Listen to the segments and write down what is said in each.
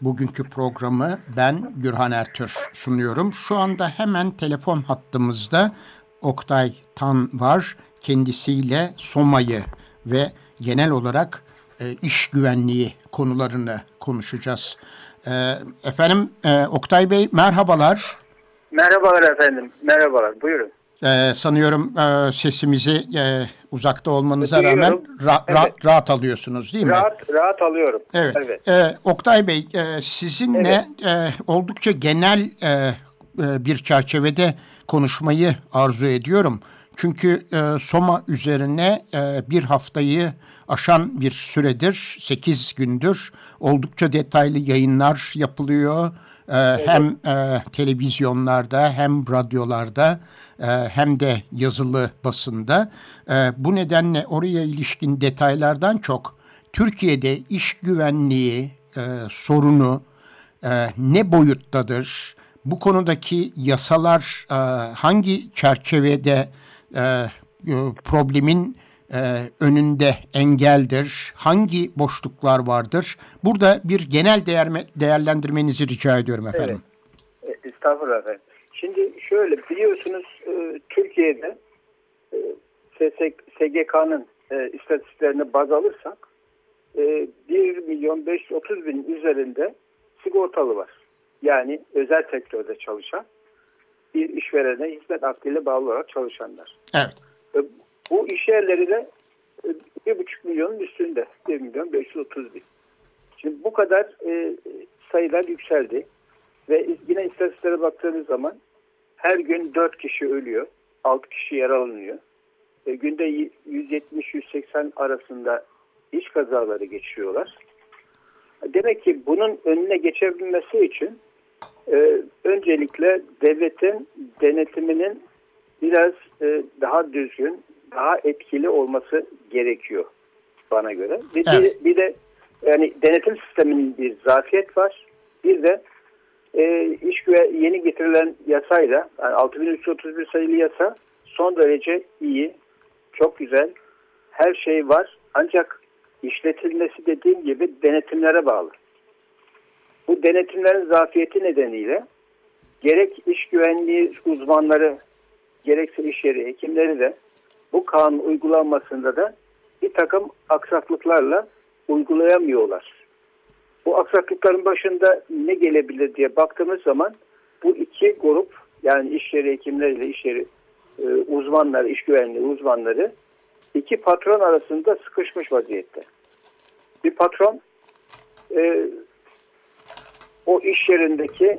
Bugünkü programı ben Gürhan Ertür sunuyorum. Şu anda hemen telefon hattımızda Oktay Tan var. Kendisiyle Soma'yı ve genel olarak e, iş güvenliği konularını konuşacağız. E, efendim e, Oktay Bey merhabalar. Merhabalar efendim. Merhabalar. Buyurun. Ee, sanıyorum e, sesimizi e, uzakta olmanıza Duyuyorum. rağmen ra- evet. rahat, rahat alıyorsunuz değil mi? Rahat rahat alıyorum. Evet. evet. Ee, Oktay Bey e, sizinle evet. e, oldukça genel e, e, bir çerçevede konuşmayı arzu ediyorum. Çünkü e, Soma üzerine e, bir haftayı aşan bir süredir, 8 gündür oldukça detaylı yayınlar yapılıyor. E, evet. Hem e, televizyonlarda hem radyolarda hem de yazılı basında. E, bu nedenle oraya ilişkin detaylardan çok Türkiye'de iş güvenliği e, sorunu ne boyuttadır? Bu konudaki yasalar hangi çerçevede problemin önünde engeldir? Hangi boşluklar vardır? Burada bir genel değer, değerlendirmenizi rica ediyorum efendim. Evet. Estağfurullah efendim. Şimdi şöyle biliyorsunuz e, Türkiye'de e, SGK'nın e, istatistiklerini baz alırsak e, 1 milyon 530 bin üzerinde sigortalı var. Yani özel sektörde çalışan bir işverene hizmet akdiyle bağlı olarak çalışanlar. Evet. E, bu iş yerleri de e, 1,5 milyonun üstünde. 1 milyon 530 bin. Şimdi bu kadar e, sayılar yükseldi. Ve yine istatistiklere baktığınız zaman her gün 4 kişi ölüyor, 6 kişi yaralanıyor. E, günde 170-180 arasında iş kazaları geçiriyorlar. Demek ki bunun önüne geçebilmesi için e, öncelikle devletin denetiminin biraz e, daha düzgün, daha etkili olması gerekiyor bana göre. Bir, evet. bir, bir de yani denetim sisteminin bir zafiyet var. Bir de e, iş güve yeni getirilen yasayla yani 6331 sayılı yasa son derece iyi, çok güzel, her şey var. Ancak işletilmesi dediğim gibi denetimlere bağlı. Bu denetimlerin zafiyeti nedeniyle gerek iş güvenliği uzmanları gerekse iş yeri hekimleri de bu kanun uygulanmasında da bir takım aksaklıklarla uygulayamıyorlar. Bu aksaklıkların başında ne gelebilir diye baktığımız zaman bu iki grup yani iş yeri hekimleriyle iş yeri e, uzmanları, iş güvenliği uzmanları iki patron arasında sıkışmış vaziyette. Bir patron e, o iş yerindeki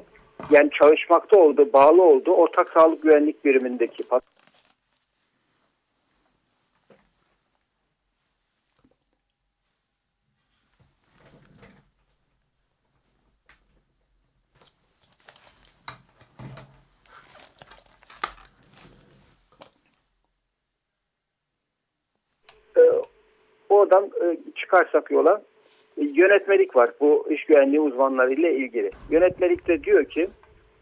yani çalışmakta olduğu, bağlı olduğu ortak sağlık güvenlik birimindeki patron oradan e, çıkarsak yola e, yönetmelik var bu iş güvenliği uzmanları ile ilgili. Yönetmelikte diyor ki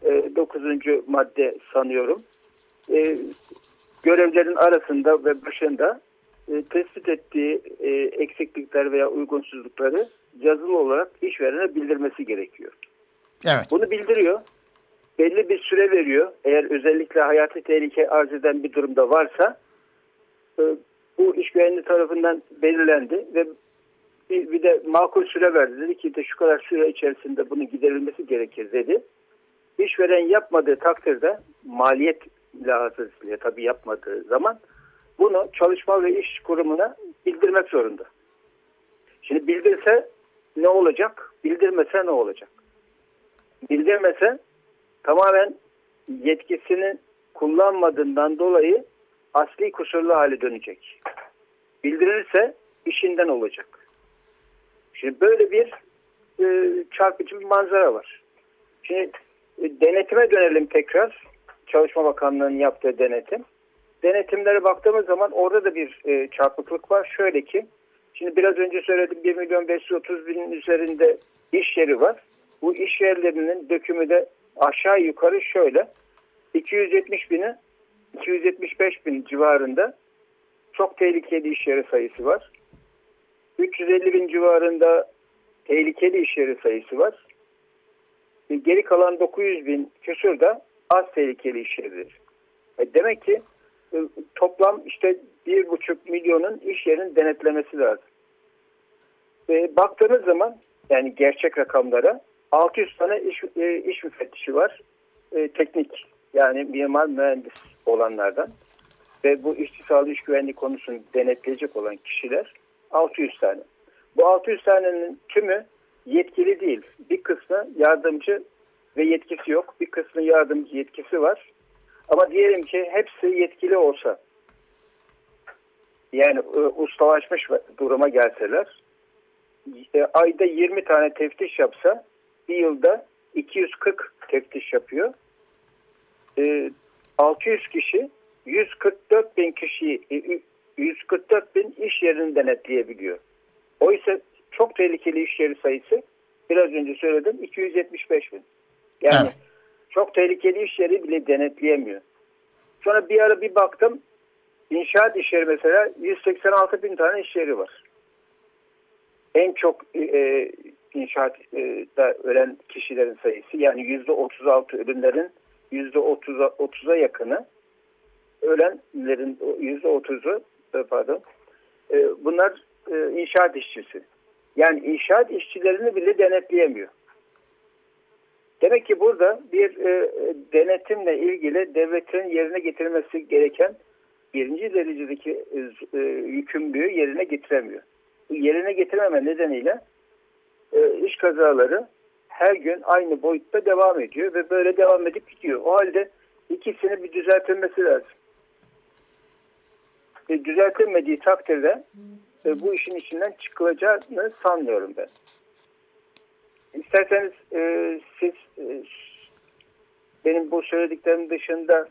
e, 9. madde sanıyorum e, görevlerin arasında ve başında e, tespit ettiği e, eksiklikler veya uygunsuzlukları yazılı olarak işverene bildirmesi gerekiyor. Evet. Bunu bildiriyor. Belli bir süre veriyor. Eğer özellikle hayati tehlike arz eden bir durumda varsa e, bu iş güvenliği tarafından belirlendi ve bir, bir de makul süre verdi. Dedi ki de şu kadar süre içerisinde bunun giderilmesi gerekir dedi. İşveren yapmadığı takdirde maliyet lazımıyla tabii yapmadığı zaman bunu çalışma ve iş kurumuna bildirmek zorunda. Şimdi bildirse ne olacak? Bildirmese ne olacak? Bildirmese tamamen yetkisini kullanmadığından dolayı asli kusurlu hale dönecek. Bildirilirse işinden olacak. Şimdi böyle bir e, çarpıcı bir manzara var. Şimdi E, denetime dönelim tekrar. Çalışma Bakanlığı'nın yaptığı denetim. Denetimlere baktığımız zaman orada da bir e, çarpıklık var. Şöyle ki, şimdi biraz önce söyledim 1 milyon 530 binin üzerinde iş yeri var. Bu iş yerlerinin dökümü de aşağı yukarı şöyle. 270 bini 275 bin civarında çok tehlikeli iş yeri sayısı var. 350 bin civarında tehlikeli iş yeri sayısı var. Geri kalan 900 bin küsur da az tehlikeli iş yeridir. E demek ki e, toplam işte 1,5 milyonun iş yerinin denetlemesi lazım. Ve baktığınız zaman yani gerçek rakamlara 600 tane iş, e, iş müfettişi var. E, teknik yani mimar mühendis olanlardan. Ve bu işçi sağlığı iş güvenliği konusunu denetleyecek olan kişiler 600 tane. Bu 600 tanenin tümü yetkili değil. Bir kısmı yardımcı ve yetkisi yok. Bir kısmı yardımcı yetkisi var. Ama diyelim ki hepsi yetkili olsa yani e, ustalaşmış duruma gelseler e, ayda 20 tane teftiş yapsa bir yılda 240 teftiş yapıyor. E, 600 kişi 144 bin kişiyi 144 e, bin iş yerini denetleyebiliyor. Oysa çok tehlikeli iş yeri sayısı biraz önce söyledim 275 bin. Yani evet. çok tehlikeli iş yeri bile denetleyemiyor. Sonra bir ara bir baktım inşaat iş yeri mesela 186 bin tane iş yeri var. En çok e, inşaatta ölen kişilerin sayısı yani %36 ölümlerin %30'a yakını ölenlerin %30'u e, pardon e, bunlar e, inşaat işçisi. Yani inşaat işçilerini bile denetleyemiyor. Demek ki burada bir e, denetimle ilgili devletin yerine getirmesi gereken birinci derecedeki yükümlülüğü yerine getiremiyor. Yerine getirmeme nedeniyle iş kazaları her gün aynı boyutta devam ediyor ve böyle devam edip gidiyor. O halde ikisini bir düzeltilmesi lazım. Ve düzeltilmediği takdirde e, bu işin içinden çıkılacağını sanmıyorum ben. İsterseniz e, siz e, benim bu söylediklerim dışında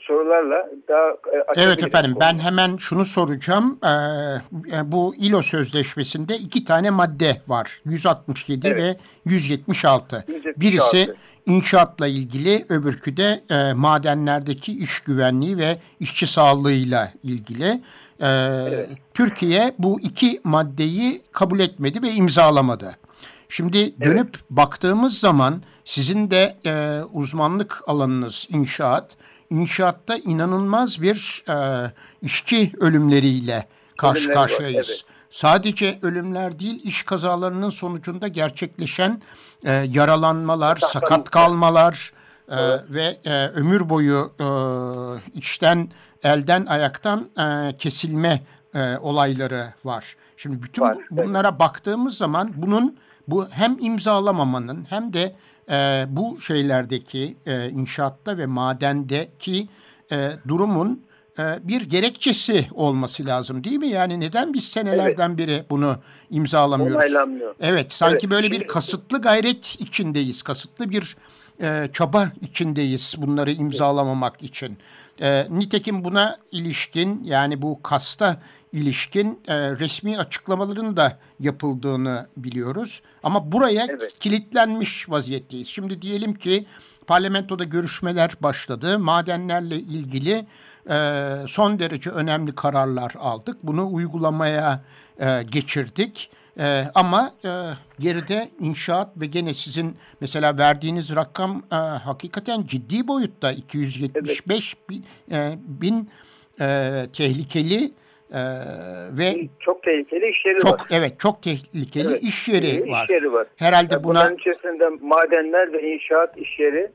sorularla daha e, Evet efendim ben hemen şunu soracağım. Ee, bu İLO Sözleşmesi'nde iki tane madde var. 167 evet. ve 176. 176. Birisi inşaatla ilgili öbürkü de e, madenlerdeki iş güvenliği ve işçi sağlığıyla ilgili. Ee, evet. Türkiye bu iki maddeyi kabul etmedi ve imzalamadı. Şimdi dönüp evet. baktığımız zaman sizin de e, uzmanlık alanınız inşaat. İnşaatta inanılmaz bir e, işçi ölümleriyle karşı Ölümleri karşıyayız. Var, evet. Sadece ölümler değil iş kazalarının sonucunda gerçekleşen e, yaralanmalar, sakat kalmalar e, evet. ve e, ömür boyu e, içten elden ayaktan e, kesilme e, olayları var. Şimdi bütün var, bunlara evet. baktığımız zaman bunun bu hem imzalamamanın hem de e, bu şeylerdeki e, inşaatta ve madendeki e, durumun e, bir gerekçesi olması lazım değil mi? Yani neden biz senelerden evet. beri bunu imzalamıyoruz? Onaylanmıyor. Evet sanki evet. böyle bir kasıtlı gayret içindeyiz. Kasıtlı bir e, çaba içindeyiz bunları imzalamamak için. E, nitekim buna ilişkin yani bu kasta ilişkin e, resmi açıklamaların da yapıldığını biliyoruz. Ama buraya evet. kilitlenmiş vaziyetteyiz. Şimdi diyelim ki parlamentoda görüşmeler başladı. Madenlerle ilgili e, son derece önemli kararlar aldık. Bunu uygulamaya e, geçirdik. Ee, ama e, geride inşaat ve gene sizin mesela verdiğiniz rakam e, hakikaten ciddi boyutta 275 evet. bin, e, bin e, tehlikeli e, ve çok tehlikeli iş yeri çok, var. Evet, çok tehlikeli evet, iş yeri var. Yeri var. Herhalde yani buna içerisinde madenler ve inşaat iş yeri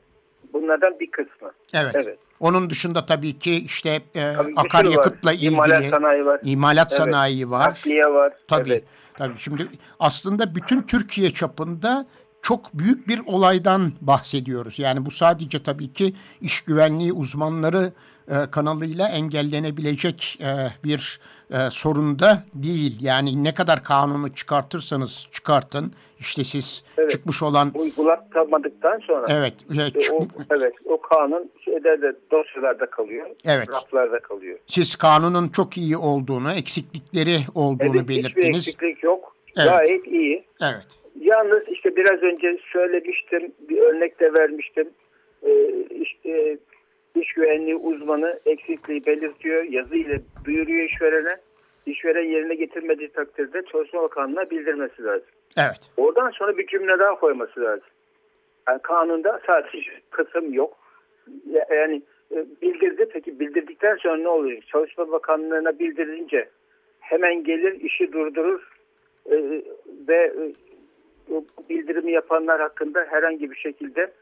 bunlardan bir kısmı. Evet. evet. Onun dışında tabii ki işte e, akaryakıtla ilgili imalat sanayi var. İmalat evet. sanayi var. Nakliye var. Tabii. Evet. Tabii şimdi aslında bütün Türkiye çapında çok büyük bir olaydan bahsediyoruz. Yani bu sadece tabii ki iş güvenliği uzmanları e, kanalıyla engellenebilecek e, bir e, sorun da değil. Yani ne kadar kanunu çıkartırsanız çıkartın işte siz evet. çıkmış olan uygulatamadıktan sonra evet e, çık... o, evet o kanun şeyde de dosyalarda kalıyor. Evet. Raflarda kalıyor. Siz kanunun çok iyi olduğunu, eksiklikleri olduğunu evet, belirttiniz. Hiçbir eksiklik yok. Evet. Gayet iyi. Evet. Yalnız işte biraz önce söylemiştim, bir örnek de vermiştim. Ee, işte iş güvenliği uzmanı eksikliği belirtiyor, yazı ile duyuruyor işverene. İşveren yerine getirmediği takdirde Çalışma Bakanlığı'na bildirmesi lazım. Evet. Oradan sonra bir cümle daha koyması lazım. Yani kanunda sadece kısım yok. Yani e, bildirdi peki bildirdikten sonra ne oluyor? Çalışma Bakanlığı'na bildirince hemen gelir işi durdurur e, ve e, bildirimi yapanlar hakkında herhangi bir şekilde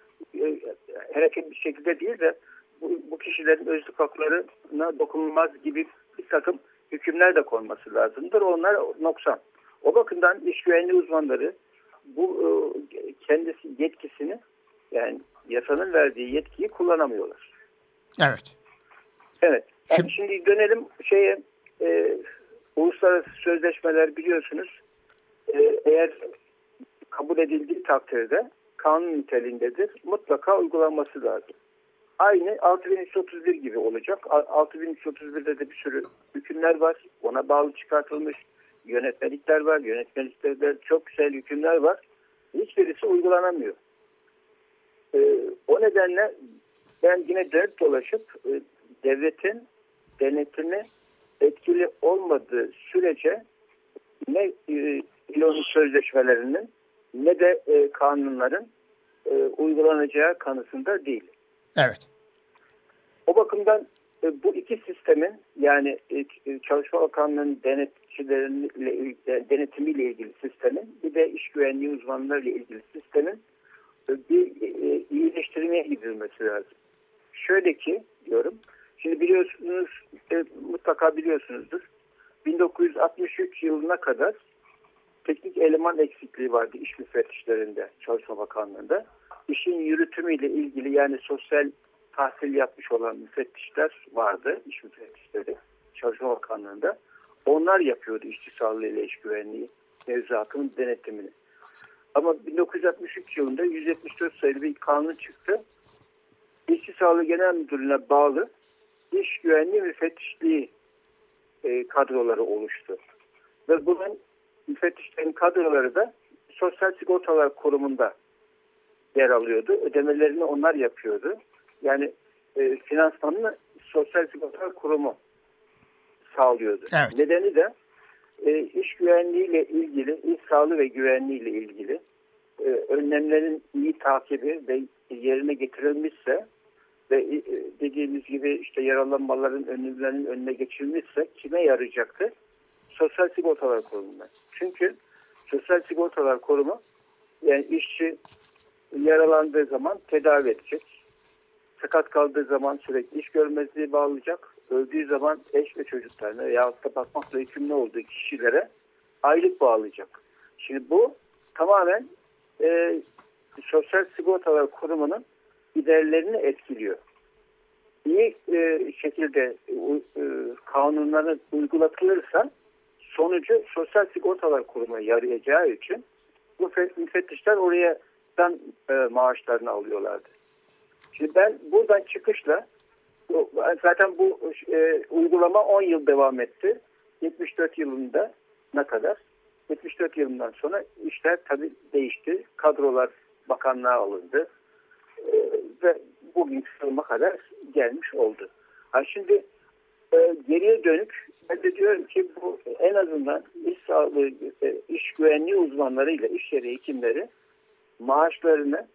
herhangi bir şekilde değil de bu, bu kişilerin özlük haklarına dokunulmaz gibi bir takım hükümler de konması lazımdır. Onlar noksan. O bakımdan iş güvenliği uzmanları bu kendisi yetkisini yani yasanın verdiği yetkiyi kullanamıyorlar. Evet. Evet. Yani şimdi dönelim şeye e, uluslararası sözleşmeler biliyorsunuz e, eğer kabul edildiği takdirde kanun niteliğindedir. Mutlaka uygulanması lazım. Aynı 6331 gibi olacak. 6331'de de bir sürü hükümler var. Ona bağlı çıkartılmış yönetmelikler var. Yönetmeliklerde çok güzel hükümler var. Hiçbirisi uygulanamıyor. Ee, o nedenle ben yine dönüp dolaşıp e, devletin denetimi etkili olmadığı sürece ne e, İLO'nun sözleşmelerinin ne de e, kanunların e, uygulanacağı kanısında değil. Evet. O bakımdan e, bu iki sistemin yani e, Çalışma Bakanlığı'nın denetçileriyle denetimiyle ilgili sistemin bir de iş güvenliği uzmanlarıyla ilgili sistemin e, bir e, iyileştirmeye gidilmesi lazım. Şöyle ki diyorum. Şimdi biliyorsunuz e, mutlaka biliyorsunuzdur. 1963 yılına kadar teknik eleman eksikliği vardı iş müfettişlerinde, Çalışma Bakanlığı'nda. İşin yürütümüyle ilgili yani sosyal tahsil yapmış olan müfettişler vardı, iş müfettişleri Çalışma Bakanlığı'nda. Onlar yapıyordu işçi sağlığı ile iş güvenliği mevzuatının denetimini. Ama 1963 yılında 174 sayılı bir kanun çıktı. İşçi Sağlığı Genel Müdürlüğü'ne bağlı iş güvenliği müfettişliği e, kadroları oluştu. Ve bunun müfettişlerin kadroları da Sosyal Sigortalar Kurumu'nda yer alıyordu. Ödemelerini onlar yapıyordu. Yani e, finansmanını Sosyal Sigortalar Kurumu sağlıyordu. Evet. Nedeni de e, iş güvenliğiyle ilgili, iş sağlığı ve güvenliğiyle ilgili e, önlemlerin iyi takibi ve yerine getirilmişse ve e, dediğimiz gibi işte yaralanmaların önlemlerinin önüne geçilmişse kime yarayacaktı? Sosyal Sigortalar Kurumu'na. Çünkü Sosyal Sigortalar Kurumu yani işçi yaralandığı zaman tedavi edecek. Sakat kaldığı zaman sürekli iş görmezliği bağlayacak. Öldüğü zaman eş ve çocuklarına veya da bakmakla yükümlü olduğu kişilere aylık bağlayacak. Şimdi bu tamamen e, Sosyal Sigortalar Kurumu'nun giderlerini etkiliyor. İyi e, şekilde e, e, kanunları uygulatılırsa sonucu Sosyal Sigortalar Kurumu yarayacağı için bu müfettişler oradan e, maaşlarını alıyorlardı. Şimdi ben buradan çıkışla zaten bu e, uygulama 10 yıl devam etti. 74 yılında ne kadar? 74 yılından sonra işler tabii değişti. Kadrolar bakanlığa alındı. E, ve bugün sınıma kadar gelmiş oldu. Ha şimdi e, geriye dönük ben de diyorum ki bu en azından iş sağlığı, e, iş güvenliği uzmanlarıyla iş yeri hekimleri maaşlarını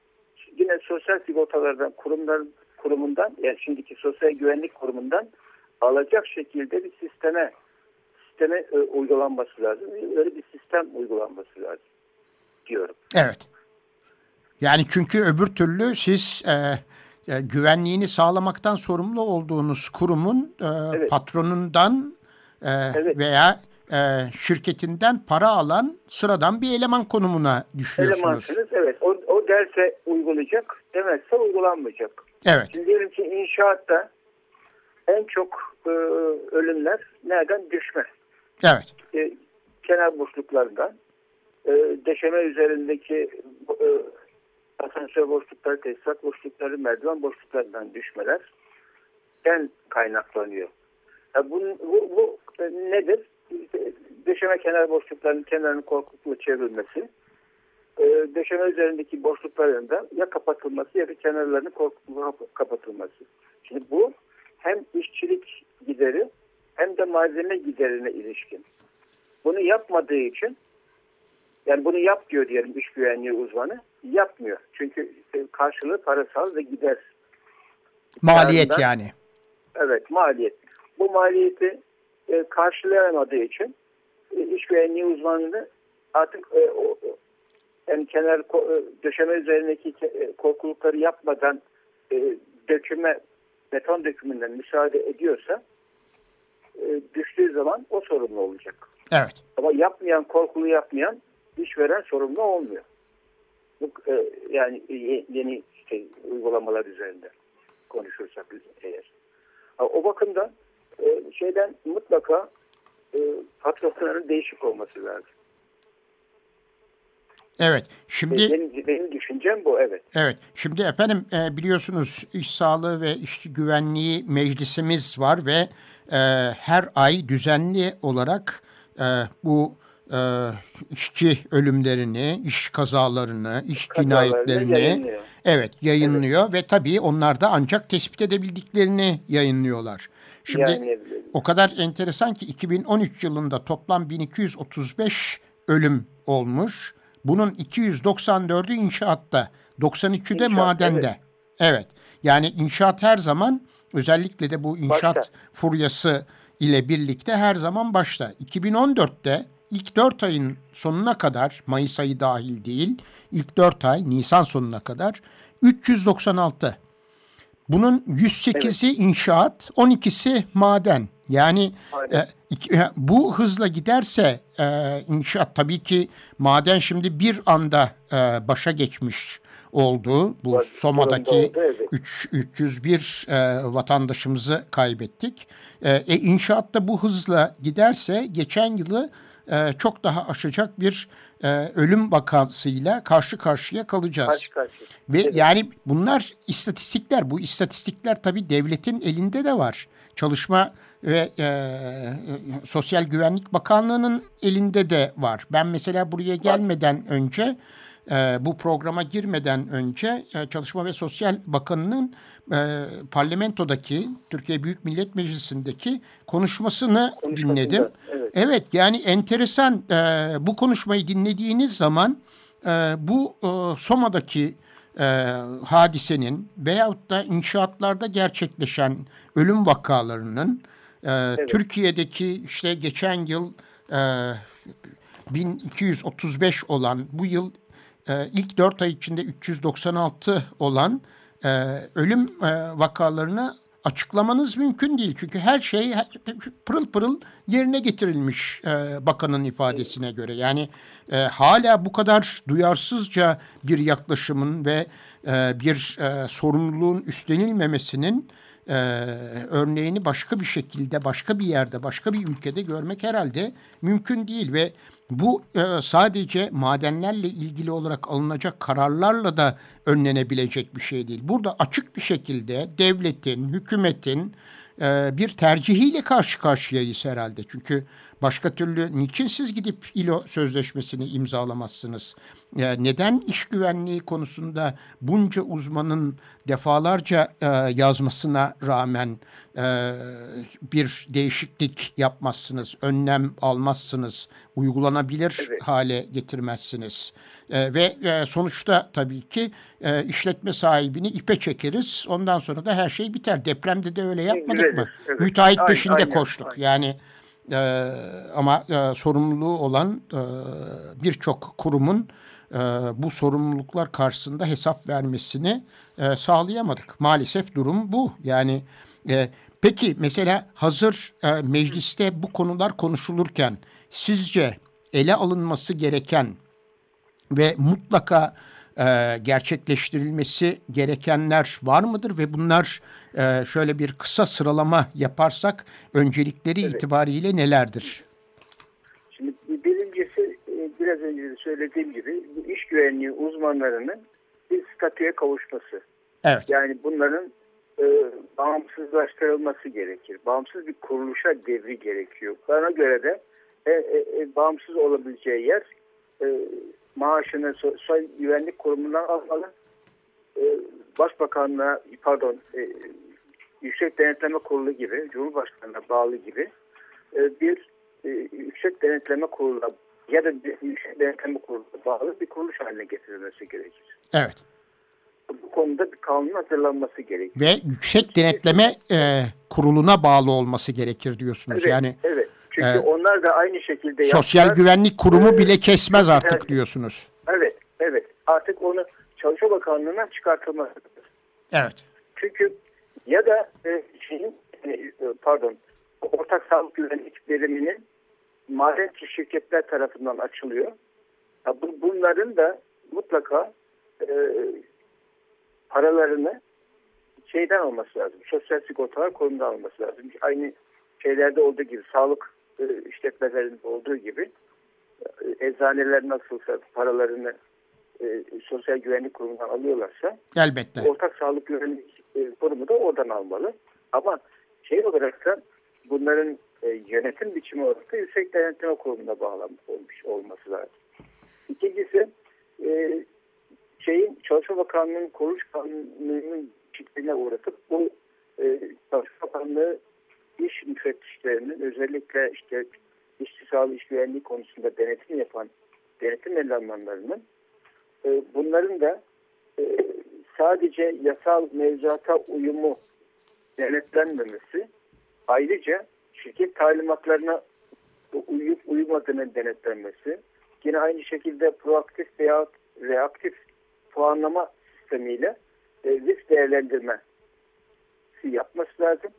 yine sosyal sigortalardan kurumlar kurumundan yani şimdiki sosyal güvenlik kurumundan alacak şekilde bir sisteme sisteme e, uygulanması lazım. Öyle bir sistem uygulanması lazım diyorum. Evet. Yani çünkü öbür türlü siz e, e, güvenliğini sağlamaktan sorumlu olduğunuz kurumun e, evet. patronundan e, evet. veya e, şirketinden para alan sıradan bir eleman konumuna düşüyorsunuz. Elemansınız evet. O, o derse uygulayacak. Demezse uygulanmayacak. Evet. Şimdi diyelim ki inşaatta en çok e, ölümler nereden? Düşme. Evet. E, kenar boşluklarından, e, deşeme üzerindeki e, asansör boşlukları, tesisat boşlukları, merdiven boşluklarından düşmeler den kaynaklanıyor. Ya bu, bu, bu nedir? Döşeme kenar boşluklarının kenarının korkutma çevrilmesi, e, döşeme üzerindeki boşlukların da ya kapatılması ya da kenarlarının korkutma kapatılması. Şimdi bu hem işçilik gideri hem de malzeme giderine ilişkin. Bunu yapmadığı için yani bunu yap diyor diyelim iş güvenliği uzmanı. Yapmıyor. Çünkü karşılığı parasal ve gider. Maliyet Yarından- yani. Evet maliyet. Bu maliyeti e, karşılayamadığı için e, iş güvenliği uzmanlığı artık e, o, yani kenar e, döşeme üzerindeki e, korkulukları yapmadan e, döküme beton dökümünden müsaade ediyorsa e, düştüğü zaman o sorumlu olacak. Evet. Ama yapmayan, korkulu yapmayan işveren sorumlu olmuyor. Bu, e, yani ye- yeni işte, uygulamalar üzerinde konuşursak biz eğer. O bakımdan e, şeyden mutlaka e, patronların değişik olması lazım. Evet. E, Şimdi benim, benim düşüncem bu evet. Evet. Şimdi efendim e, biliyorsunuz iş sağlığı ve işçi güvenliği meclisimiz var ve e, her ay düzenli olarak e, bu e, işçi ölümlerini, iş kazalarını, iş Kazalarını cinayetlerini yayınlıyor. evet yayınlıyor ve tabii onlar da ancak tespit edebildiklerini yayınlıyorlar. Şimdi Yayınlayabiliyor. o kadar enteresan ki 2013 yılında toplam 1235 ölüm olmuş. Bunun 294'ü inşaatta, 93'ü de İnşaat, madende. Evet. Yani inşaat her zaman özellikle de bu inşaat Başta. furyası ile birlikte her zaman başta. 2014'te ilk 4 ayın sonuna kadar Mayıs ayı dahil değil ilk 4 ay Nisan sonuna kadar 396 bunun 108'i inşaat, 12'si maden. Yani Aynen. e, bu hızla giderse e, inşaat tabii ki maden şimdi bir anda e, başa geçmiş oldu. Bu Var- Soma'daki oldu, evet. üç- 301 e, vatandaşımızı kaybettik. E, e, inşaatta bu hızla giderse geçen yılı e, çok daha aşacak bir e, ölüm vakasıyla karşı karşıya kalacağız. Karşı karşıya. Ve Evet. yani bunlar istatistikler. Bu istatistikler tabii devletin elinde de var. Çalışma ve e, Sosyal Güvenlik Bakanlığı'nın elinde de var. Ben mesela buraya gelmeden önce e, bu programa girmeden önce e, Çalışma ve Sosyal Bakanı'nın e, parlamentodaki Türkiye Büyük Millet Meclisi'ndeki konuşmasını dinledim. evet. Evet yani enteresan e, bu konuşmayı dinlediğiniz zaman e, bu e, Soma'daki e, hadisenin veyahut da inşaatlarda gerçekleşen ölüm vakalarının e, Türkiye'deki işte geçen yıl e, 1235 olan bu yıl e, ilk 4 ay içinde 396 olan e, ölüm e, vakalarını açıklamanız mümkün değil. Çünkü her şey pırıl pırıl yerine getirilmiş e, bakanın ifadesine göre. Yani hala bu kadar duyarsızca bir yaklaşımın ve bir sorumluluğun üstlenilmemesinin e, örneğini başka bir şekilde, başka bir yerde, başka bir ülkede görmek herhalde mümkün değil ve bu e, sadece madenlerle ilgili olarak alınacak kararlarla da önlenebilecek bir şey değil. Burada açık bir şekilde devletin, hükümetin e, bir tercihiyle karşı karşıyayız herhalde. Çünkü başka türlü niçin siz gidip İLO sözleşmesini imzalamazsınız? E, neden iş güvenliği konusunda bunca uzmanın defalarca e, yazmasına rağmen e, bir değişiklik yapmazsınız, önlem almazsınız, uygulanabilir Evet. hale getirmezsiniz. E, ve e, sonuçta tabii ki e, işletme sahibini ipe çekeriz. Ondan sonra da her şey biter. Depremde de öyle yapmadık Düzelir, mı? evet. Müteahhit Aynen, peşinde aynen, koştuk. aynen. Yani e, ama e, sorumluluğu olan e, birçok kurumun e, bu sorumluluklar karşısında hesap vermesini e, sağlayamadık. Maalesef durum bu. Yani e, Peki mesela hazır e, mecliste bu konular konuşulurken sizce ele alınması gereken ve mutlaka e, gerçekleştirilmesi gerekenler var mıdır ve bunlar e, şöyle bir kısa sıralama yaparsak öncelikleri Evet. itibariyle nelerdir? Şimdi birincisi e, biraz önce de söylediğim gibi bu iş güvenliği uzmanlarının bir statüye kavuşması. Evet. Yani bunların e, bağımsızlaştırılması gerekir. Bağımsız bir kuruluşa devri gerekiyor. Bana göre de e, e, e, bağımsız olabileceği yer e, maaşını so- Sosyal Güvenlik Kurumu'ndan almalı. E, Başbakanlığa, pardon, e, Yüksek Denetleme Kurulu gibi, Cumhurbaşkanı'na bağlı gibi e, bir e, Yüksek Denetleme Kurulu ya da bir Yüksek Denetleme Kurulu'na bağlı bir kuruluş haline getirilmesi gerekir. Evet. Bu konuda bir kanun hazırlanması gerekir. Ve yüksek denetleme e, kuruluna bağlı olması gerekir diyorsunuz. Evet, yani evet. Çünkü e, onlar da aynı şekilde sosyal yaptılar. güvenlik kurumu Ee, bile kesmez artık evet. diyorsunuz. Evet, evet. Artık onu Çalışma Bakanlığı'ndan çıkartılması. Evet. Çünkü ya da e, şeyin, e, pardon, ortak sağlık güvenlik biriminin madenci şirketler tarafından açılıyor. Ya bu, bunların da mutlaka e, paralarını şeyden alması lazım. Sosyal sigortalar konumundan alması lazım. Aynı şeylerde olduğu gibi, sağlık e, işletmelerinde olduğu gibi e, eczaneler nasılsa paralarını e, sosyal güvenlik kurumundan alıyorlarsa Elbette. ortak sağlık güvenlik e, kurumu da oradan almalı. Ama şey olarak da bunların e, yönetim biçimi olarak da yüksek denetleme kurumuna bağlanmış olmuş olması lazım. İkincisi e, şeyin Çalışma Bakanlığı'nın kuruluş kanununun çiftliğine uğratıp bu e, Çalışma Bakanlığı iş müfettişlerinin özellikle işte sağlığı iş güvenliği konusunda denetim yapan denetim elemanlarının e, bunların da e, sadece yasal mevzuata uyumu denetlenmemesi ayrıca şirket talimatlarına uyup uyumadığının denetlenmesi yine aynı şekilde proaktif veya reaktif puanlama sistemiyle e, risk değerlendirme yapması lazım.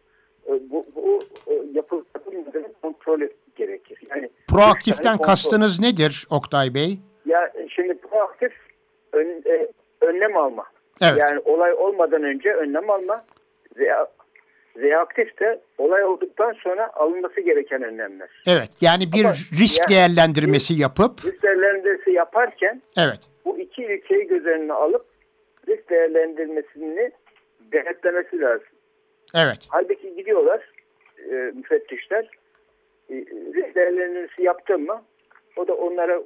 E, bu, bu e, yapı- yapılmadığının kontrolü gerekir. Yani Proaktiften kontrol- kastınız nedir Oktay Bey? ya şimdi proaktif ön- e, önlem alma. Evet. Yani olay olmadan önce önlem alma. Rea, reaktif de olay olduktan sonra alınması gereken önlemler. Evet. Yani bir Ama risk ya- değerlendirmesi yapıp Risk değerlendirmesi yaparken evet. bu iki ülkeyi göz önüne alıp risk değerlendirmesini denetlemesi lazım. Evet. Halbuki gidiyorlar e, müfettişler e, risk değerlendirmesi yaptın mı o da onlara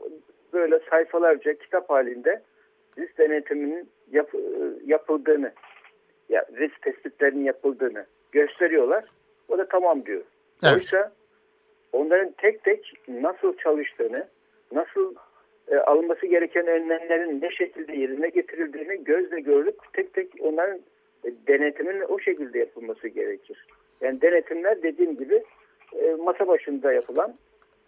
böyle sayfalarca kitap halinde risk denetiminin yap, e, yapıldığını ya risk tespitlerinin yapıldığını gösteriyorlar. O da tamam diyor. Evet. Oysa onların tek tek nasıl çalıştığını, nasıl e, alınması gereken önlemlerin ne şekilde yerine getirildiğini gözle görüp tek tek onların e, denetimin o şekilde yapılması gerekir. Yani denetimler dediğim gibi e, masa başında yapılan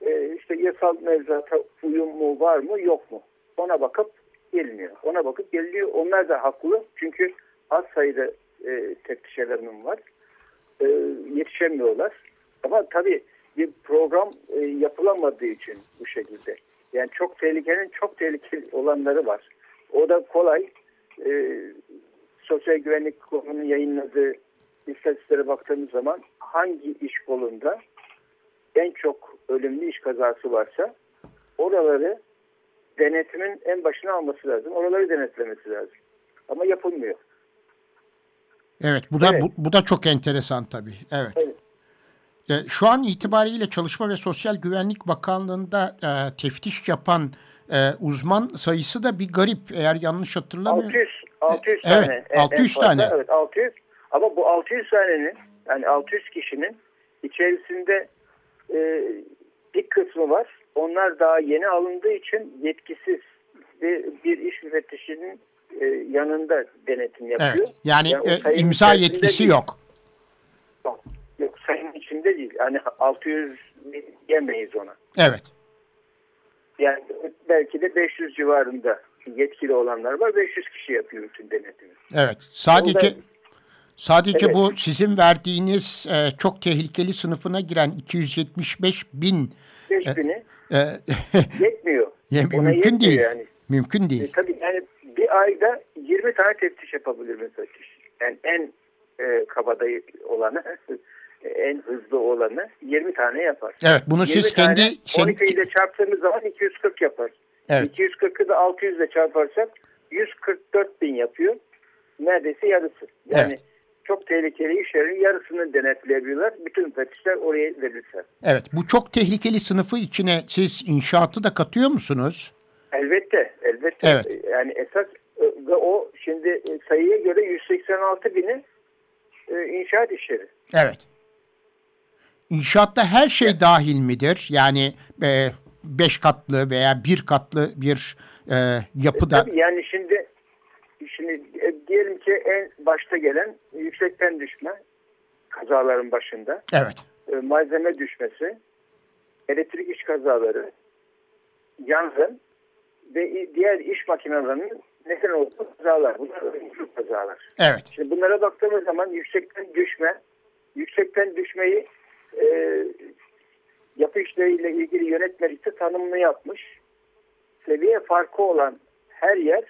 e, işte yasal mevzuata uyum mu var mı yok mu ona bakıp geliniyor. Ona bakıp geliniyor. Onlar da haklı çünkü az sayıda e, teftiş var. E, yetişemiyorlar. Ama tabii bir program e, yapılamadığı için bu şekilde. Yani çok tehlikenin çok tehlikeli olanları var. O da kolay. E, Sosyal Güvenlik Kurumu'nun yayınladığı istatistiklere baktığımız zaman hangi iş kolunda en çok ölümlü iş kazası varsa oraları denetimin en başına alması lazım. Oraları denetlemesi lazım. Ama yapılmıyor. Evet. Bu da Evet. bu, bu da çok enteresan tabii. Evet. Evet. E, Şu an itibariyle Çalışma ve Sosyal Güvenlik Bakanlığı'nda e, teftiş yapan e, uzman sayısı da bir garip. Eğer yanlış hatırlamıyorum. 600 600 Evet, tane. en- 600 en fazla. tane. Evet 600. Ama bu 600 tanenin yani 600 kişinin içerisinde e, bir kısmı var. Onlar daha yeni alındığı için yetkisiz bir, bir iş müfettişinin e, yanında denetim yapıyor. Evet. Yani, o e, imza yetkisi değil. yok. Yok, yok sayının içinde değil. Yani 600 yemeyiz ona. Evet. Yani belki de 500 civarında yetkili olanlar var. 500 kişi yapıyor bütün denetimi. Evet. Sadece Orada- Sadece Evet. bu sizin verdiğiniz e, çok tehlikeli sınıfına giren 275 bin 5000'i e, yetmiyor. ya, mümkün yetmiyor değil. Yani. Mümkün E, değil. tabii yani bir ayda 20 tane teftiş yapabilir mesela kişi. Yani en e, kabadayı olanı, en hızlı olanı 20 tane yapar. Evet bunu 20 siz kendi sen- 12 ile çarptığımız zaman 240 yapar. Evet. 240'ı da 600 ile çarparsak 144 bin yapıyor. Neredeyse yarısı. Yani Evet. çok tehlikeli işlerin yarısını denetleyebiliyorlar. Bütün müfettişler oraya verirse. Evet bu çok tehlikeli sınıfı içine siz inşaatı da katıyor musunuz? Elbette, elbette. Evet. Yani esas e, ve o şimdi e, sayıya göre 186 bini e, inşaat işleri. Evet. İnşaatta her şey dahil midir? Yani e, beş katlı veya bir katlı bir e, yapıda. Tabii yani şimdi şimdi e, diyelim ki en başta gelen yüksekten düşme kazaların başında Evet. e, malzeme düşmesi, elektrik iş kazaları, yangın ve diğer iş makinelerinin neden olduğu kazalar. Bunlar ölümcül kazalar. Evet. Şimdi bunlara baktığımız zaman yüksekten düşme, yüksekten düşmeyi e, yapı işleriyle ilgili yönetmelikte tanımını yapmış. Seviye farkı olan her yer,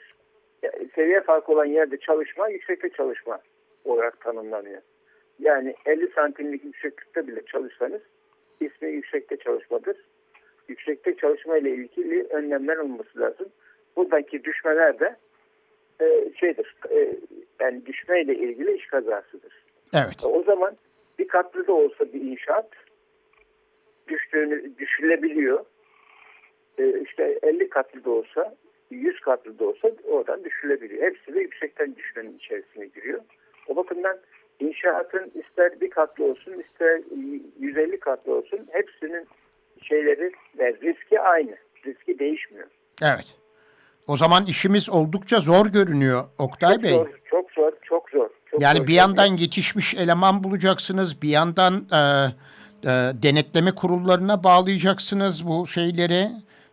seviye farkı olan yerde çalışma, yüksekte çalışma olarak tanımlanıyor. Yani 50 santimlik yükseklikte bile çalışsanız ismi yüksekte çalışmadır. Yüksekte çalışma ile ilgili önlemler olması lazım. Buradaki düşmeler de e, şeydir, e, yani düşme ile ilgili iş kazasıdır. Evet. O zaman bir katlı da olsa bir inşaat düştüğünü düşülebiliyor. Ee, işte 50 katlı da olsa 100 katlı da olsa oradan düşülebiliyor. Hepsi de yüksekten düşmenin içerisine giriyor. O bakımdan inşaatın ister bir katlı olsun ister 150 katlı olsun hepsinin şeyleri ve riski aynı. Riski değişmiyor. Evet. O zaman işimiz oldukça zor görünüyor Oktay Çok Bey. zor, çok zor, çok zor. Çok Yani zor. bir yandan yetişmiş eleman bulacaksınız, bir yandan e, e, denetleme kurullarına bağlayacaksınız bu şeyleri.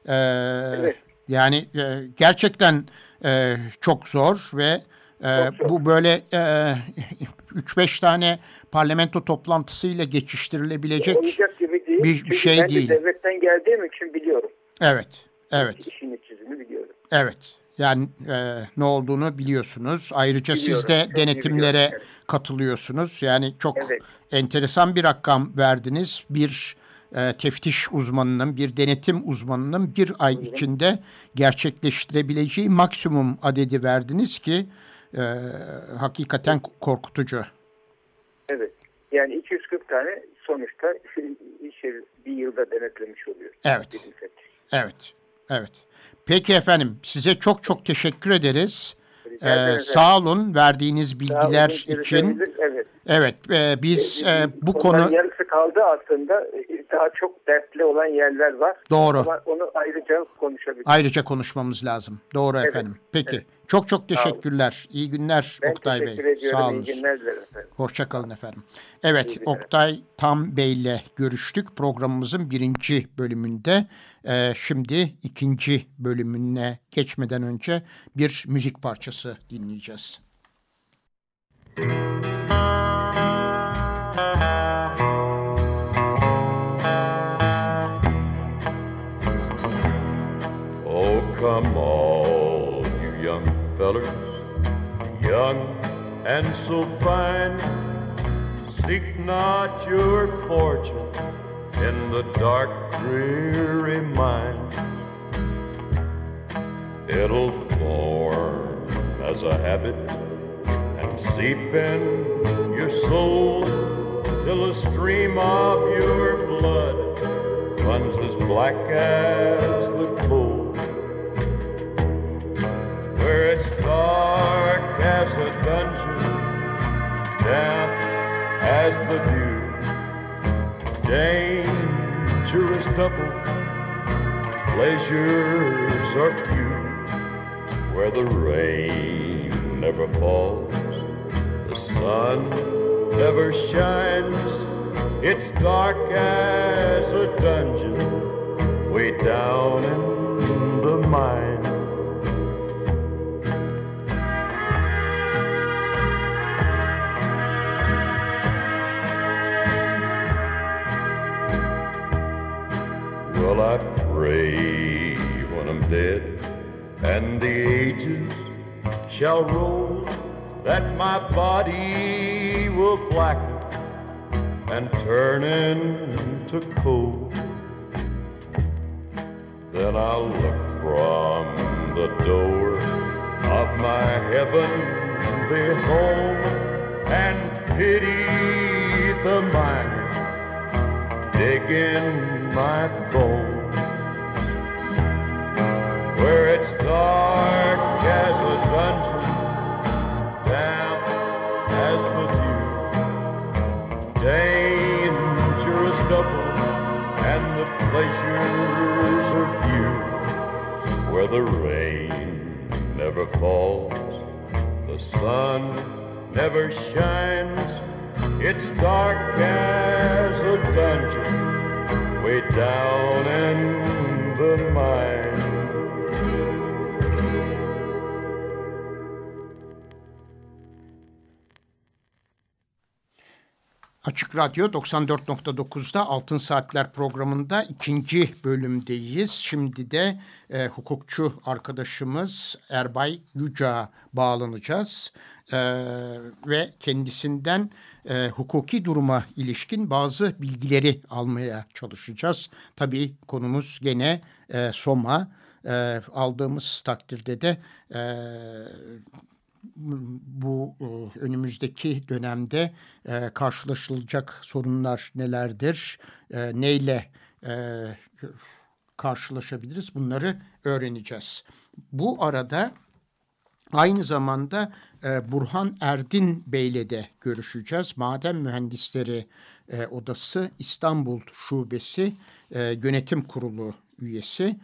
E, Evet. Yani e, gerçekten e, çok zor ve e, Çok bu böyle e, 3-5 tane parlamento toplantısıyla geçiştirilebilecek. olacak gibi değil. bir Çünkü şey ben değil. de devletten geldiğim için biliyorum. Evet, evet. İşin iç yüzünü biliyorum. Evet. Yani e, ne olduğunu biliyorsunuz. Ayrıca siz Biliyorum, de çok iyi denetimlere biliyorum, evet. katılıyorsunuz. Yani çok Evet. enteresan bir rakam verdiniz. Bir e, teftiş uzmanının, bir denetim uzmanının bir ay içinde gerçekleştirebileceği maksimum adedi verdiniz ki e, hakikaten korkutucu. Evet. Yani 240 tane sonuçta bir yılda denetlemiş oluyor. Evet. Evet, evet. Peki efendim, size çok çok teşekkür ederiz. Ee, sağ olun verdiğiniz bilgiler uzun için. görüşebiliriz, Evet. Evet, e, biz e, bu konu kaldı aslında. E, Daha çok dertli olan yerler var. Doğru. Ama onu ayrıca konuşabiliriz. ayrıca konuşmamız lazım. Doğru Evet, efendim. Peki, evet. çok çok teşekkürler. İyi günler ben Oktay Bey. ediyorum. Sağ İyi olun. günler dilerim efendim. Hoşçakalın efendim. Evet, İyi günler. Oktay Tam Bey ile görüştük programımızın birinci bölümünde. Ee, şimdi ikinci bölümüne geçmeden önce bir müzik parçası dinleyeceğiz. Oh, come all you young fellers, young and so fine. Seek not your fortune in the dark, dreary mine. It'll form as a habit and seep in your soul till a stream of your blood runs as black as the coal. As a dungeon, damp as the dew, dangerous double, pleasures are few. Where the rain never falls, the sun never shines. It's dark as a dungeon, way down in and the ages shall roll that my body will blacken and turn into coal. Then I'll look from the door of my heavenly home and pity the miner digging my bone where it's dark as a dungeon damp as the dew. Danger is double and the pleasures are few. Where the rain never falls the sun never shines. It's dark as a dungeon way down in the mine Açık Radyo 94.9'da Altın Saatler programında ikinci bölümdeyiz. Şimdi de e, hukukçu arkadaşımız Erbay Yüca bağlanacağız. E, ve kendisinden e, hukuki duruma ilişkin bazı bilgileri almaya çalışacağız. Tabii konumuz gene e, Soma. E, aldığımız takdirde de e, bu e, önümüzdeki dönemde e, karşılaşılacak sorunlar nelerdir, e, neyle karşılaşabiliriz bunları öğreneceğiz. Bu arada aynı zamanda Burhan Erdin Bey'le de görüşeceğiz. Maden Mühendisleri Odası İstanbul Şubesi Yönetim Kurulu üyesi.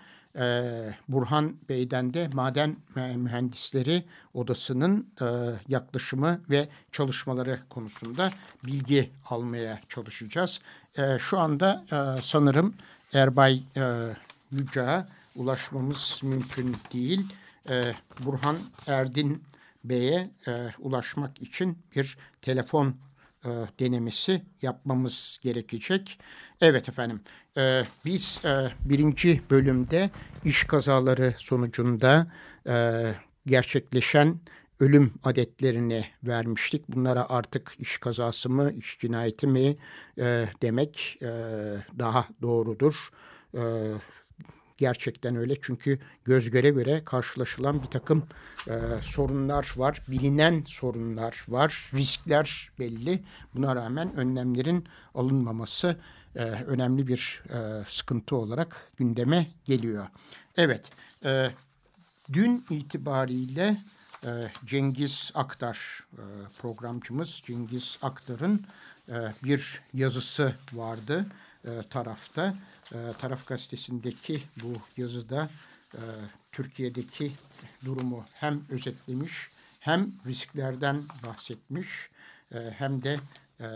Burhan Bey'den de Maden Mühendisleri Odası'nın yaklaşımı ve çalışmaları konusunda bilgi almaya çalışacağız. Şu anda sanırım Erbay e, Yüce'ye ulaşmamız mümkün değil. Burhan Erdin Bey'e ulaşmak için bir telefon denemesi yapmamız gerekecek. Evet efendim. Ee, biz e, birinci bölümde iş kazaları sonucunda e, gerçekleşen ölüm adetlerini vermiştik. Bunlara artık iş kazası mı, iş cinayeti mi e, demek e, daha doğrudur. E, gerçekten öyle çünkü göz göre göre karşılaşılan bir takım e, sorunlar var. Bilinen sorunlar var. Riskler belli. Buna rağmen önlemlerin alınmaması e, önemli bir e, sıkıntı olarak gündeme geliyor. Evet, e, dün itibariyle e, Cengiz Aktar e, programcımız Cengiz Aktar'ın e, bir yazısı vardı tarafta. E, Taraf gazetesindeki bu yazıda e, Türkiye'deki durumu hem özetlemiş hem risklerden bahsetmiş e, hem de e,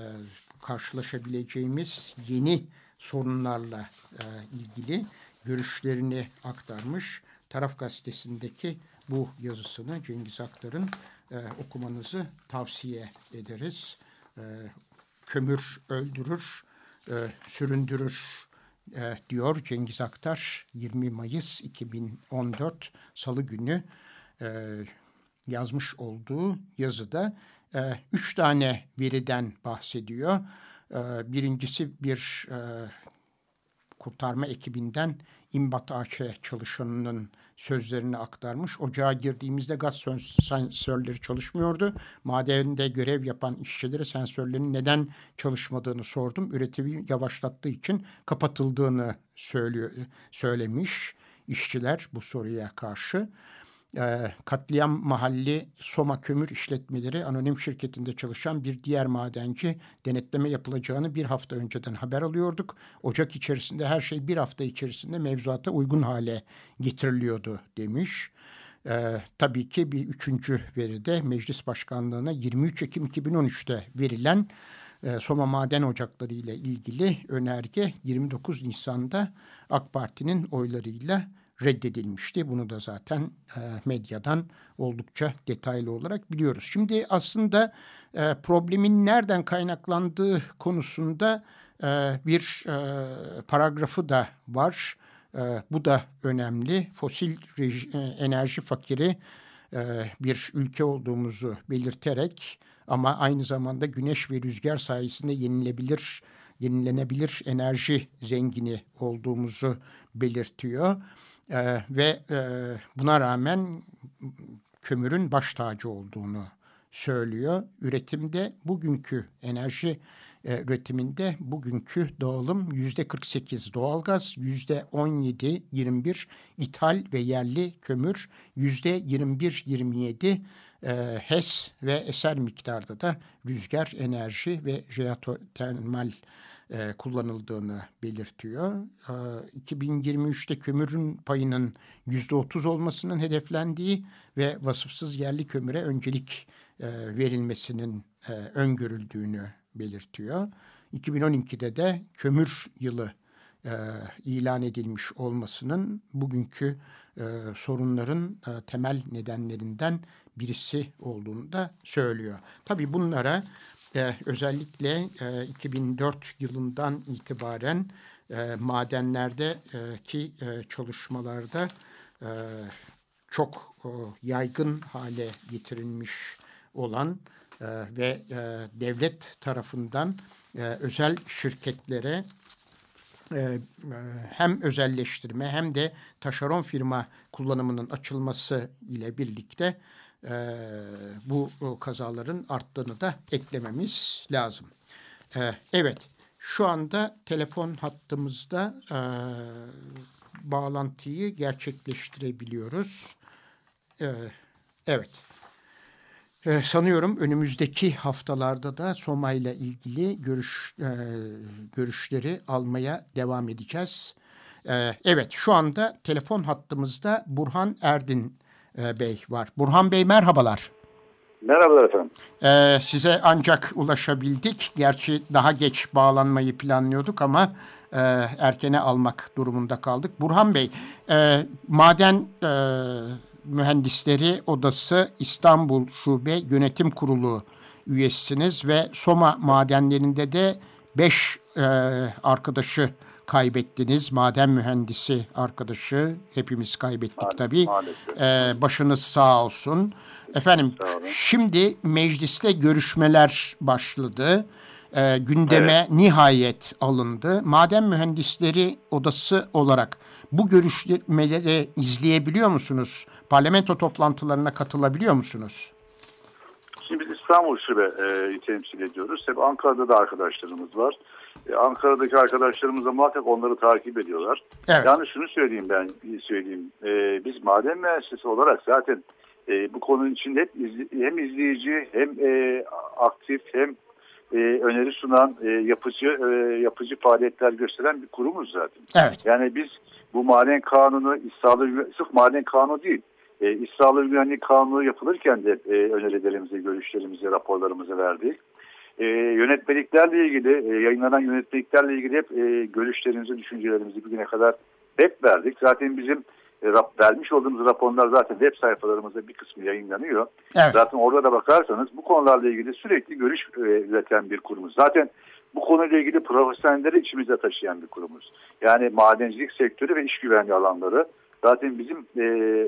karşılaşabileceğimiz yeni sorunlarla e, ilgili görüşlerini aktarmış. Taraf gazetesindeki bu yazısını Cengiz Aktar'ın e, okumanızı tavsiye ederiz. E, kömür öldürür, e, süründürür e, diyor Cengiz Aktar 20 Mayıs 2014 Salı günü e, yazmış olduğu yazıda e, üç tane veriden bahsediyor. E, birincisi bir e, kurtarma ekibinden İmbat AÇ çalışanının sözlerini aktarmış. Ocağa girdiğimizde gaz sensörleri çalışmıyordu. Madende görev yapan işçilere sensörlerin neden çalışmadığını sordum. Üretimi yavaşlattığı için kapatıldığını söylüyor, söylemiş işçiler bu soruya karşı e, katliam mahalli Soma Kömür İşletmeleri Anonim Şirketi'nde çalışan bir diğer madenci denetleme yapılacağını bir hafta önceden haber alıyorduk. Ocak içerisinde her şey bir hafta içerisinde mevzuata uygun hale getiriliyordu demiş. Ee, tabii ki bir üçüncü veride meclis başkanlığına 23 Ekim 2013'te verilen e, Soma Maden Ocakları ile ilgili önerge 29 Nisan'da AK Parti'nin oylarıyla reddedilmişti. Bunu da zaten e, medyadan oldukça detaylı olarak biliyoruz. Şimdi aslında e, problemin nereden kaynaklandığı konusunda e, bir e, paragrafı da var. E, bu da önemli. Fosil e, enerji fakiri e, bir ülke olduğumuzu belirterek ama aynı zamanda güneş ve rüzgar sayesinde yenilebilir yenilenebilir enerji zengini olduğumuzu belirtiyor. E, ve e, buna rağmen kömürün baş tacı olduğunu söylüyor. Üretimde bugünkü enerji e, üretiminde bugünkü dağılım yüzde 48 doğalgaz, yüzde 17 21 ithal ve yerli kömür, yüzde 21 27 e, HES ve eser miktarda da rüzgar enerji ve jeotermal e, kullanıldığını belirtiyor. E, 2023'te kömürün payının yüzde otuz olmasının hedeflendiği ve vasıfsız yerli kömüre öncelik e, verilmesinin e, öngörüldüğünü belirtiyor. 2012'de de kömür yılı e, ilan edilmiş olmasının bugünkü e, sorunların e, temel nedenlerinden birisi olduğunu da söylüyor. Tabii bunlara e, özellikle e, 2004 yılından itibaren e, madenlerdeki e, çalışmalarda e, çok e, yaygın hale getirilmiş olan e, ve e, devlet tarafından e, özel şirketlere e, e, hem özelleştirme hem de taşeron firma kullanımının açılması ile birlikte e, bu kazaların arttığını da eklememiz lazım. E, evet, şu anda telefon hattımızda e, bağlantıyı gerçekleştirebiliyoruz. E, evet. Ee, sanıyorum önümüzdeki haftalarda da Soma ile ilgili görüş e, görüşleri almaya devam edeceğiz. E, evet şu anda telefon hattımızda Burhan Erdin e, Bey var. Burhan Bey merhabalar. Merhabalar efendim. E, size ancak ulaşabildik. Gerçi daha geç bağlanmayı planlıyorduk ama e, erkene almak durumunda kaldık. Burhan Bey, e, maden... E, Mühendisleri Odası İstanbul Şube Yönetim Kurulu üyesisiniz ve Soma madenlerinde de beş e, arkadaşı kaybettiniz. Maden mühendisi arkadaşı hepimiz kaybettik tabii. Ee, başınız sağ olsun. Efendim sağ şimdi mecliste görüşmeler başladı. Ee, gündeme evet. nihayet alındı. Maden Mühendisleri Odası olarak bu görüşmeleri izleyebiliyor musunuz? Parlamento toplantılarına katılabiliyor musunuz? Şimdi biz İstanbul Şube e, temsil ediyoruz. Hep Ankara'da da arkadaşlarımız var. E, Ankara'daki arkadaşlarımız da muhakkak onları takip ediyorlar. Evet. Yani şunu söyleyeyim ben söyleyeyim. E, biz maden müessesesi olarak zaten e, bu konunun içinde hep izli, hem izleyici hem e, aktif hem e, öneri sunan e, yapıcı e, yapıcı faaliyetler gösteren bir kurumuz zaten. Evet. Yani biz bu maden kanunu, sağlığı, sırf maden kanunu değil, e, sağlığı güvenlik kanunu yapılırken de e, önerilerimizi, görüşlerimizi, raporlarımızı verdik. E, yönetmeliklerle ilgili, e, yayınlanan yönetmeliklerle ilgili hep e, görüşlerimizi, düşüncelerimizi bugüne kadar hep verdik. Zaten bizim e, rap, vermiş olduğumuz raporlar zaten web sayfalarımızda bir kısmı yayınlanıyor. Evet. Zaten orada da bakarsanız bu konularla ilgili sürekli görüş e, üreten bir kurumuz. Zaten bu konuyla ilgili profesyonelleri içimize taşıyan bir kurumuz. Yani madencilik sektörü ve iş güvenliği alanları zaten bizim e,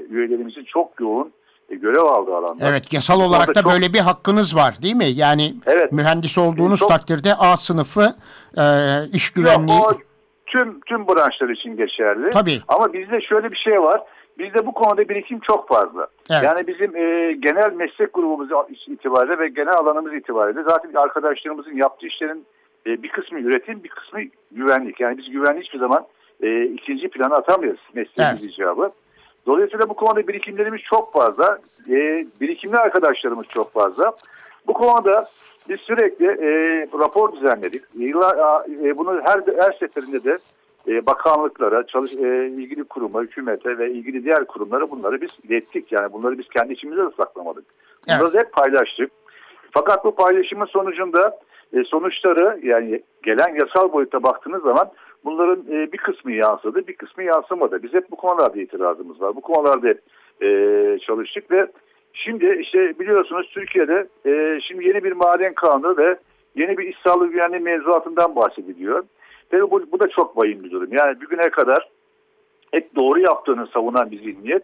üyelerimizin çok yoğun görev aldığı alanlar. Evet yasal olarak da çok... böyle bir hakkınız var değil mi? Yani evet, mühendis olduğunuz çok... takdirde A sınıfı e, iş güvenliği... Yok, tüm tüm branşlar için geçerli. Tabii. Ama bizde şöyle bir şey var. Bizde bu konuda birikim çok fazla. Evet. Yani bizim e, genel meslek grubumuz itibariyle ve genel alanımız itibariyle zaten arkadaşlarımızın yaptığı işlerin e, bir kısmı üretim, bir kısmı güvenlik. Yani biz güvenliği hiçbir zaman e, ikinci plana atamayız mesleğimiz evet. icabı. Dolayısıyla bu konuda birikimlerimiz çok fazla. E, birikimli arkadaşlarımız çok fazla. Bu konuda biz sürekli e, rapor düzenledik. Yıllar, e, bunu her her seferinde de e, bakanlıklara, çalış, e, ilgili kuruma, hükümete ve ilgili diğer kurumlara bunları biz ilettik. Yani bunları biz kendi içimizde de saklamadık. Bunları evet. hep paylaştık. Fakat bu paylaşımın sonucunda e, sonuçları yani gelen yasal boyutta baktığınız zaman bunların e, bir kısmı yansıdı, bir kısmı yansımadı. Biz hep bu konularda itirazımız var. Bu konularda e, çalıştık ve şimdi işte biliyorsunuz Türkiye'de e, şimdi yeni bir maden kanunu ve yeni bir iş sağlığı güvenliği mevzuatından bahsediliyor. Tabii bu, bu da çok vahim bir durum. Yani bugüne kadar hep doğru yaptığını savunan bir zihniyet,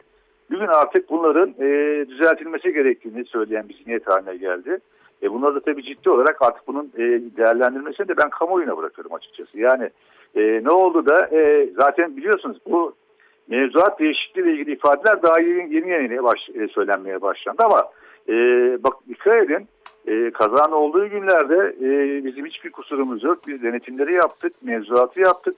bugün artık bunların e, düzeltilmesi gerektiğini söyleyen bir zihniyet haline geldi. E bunlar da tabii ciddi olarak artık bunun e, değerlendirmesini de ben kamuoyuna bırakıyorum açıkçası. Yani e, ne oldu da e, zaten biliyorsunuz bu mevzuat değişikliği ile ilgili ifadeler daha yeni yeni, yeni baş, e, söylenmeye başlandı ama e, bak dikkat edin e, kazan olduğu günlerde e, bizim hiçbir kusurumuz yok. Biz denetimleri yaptık, mevzuatı yaptık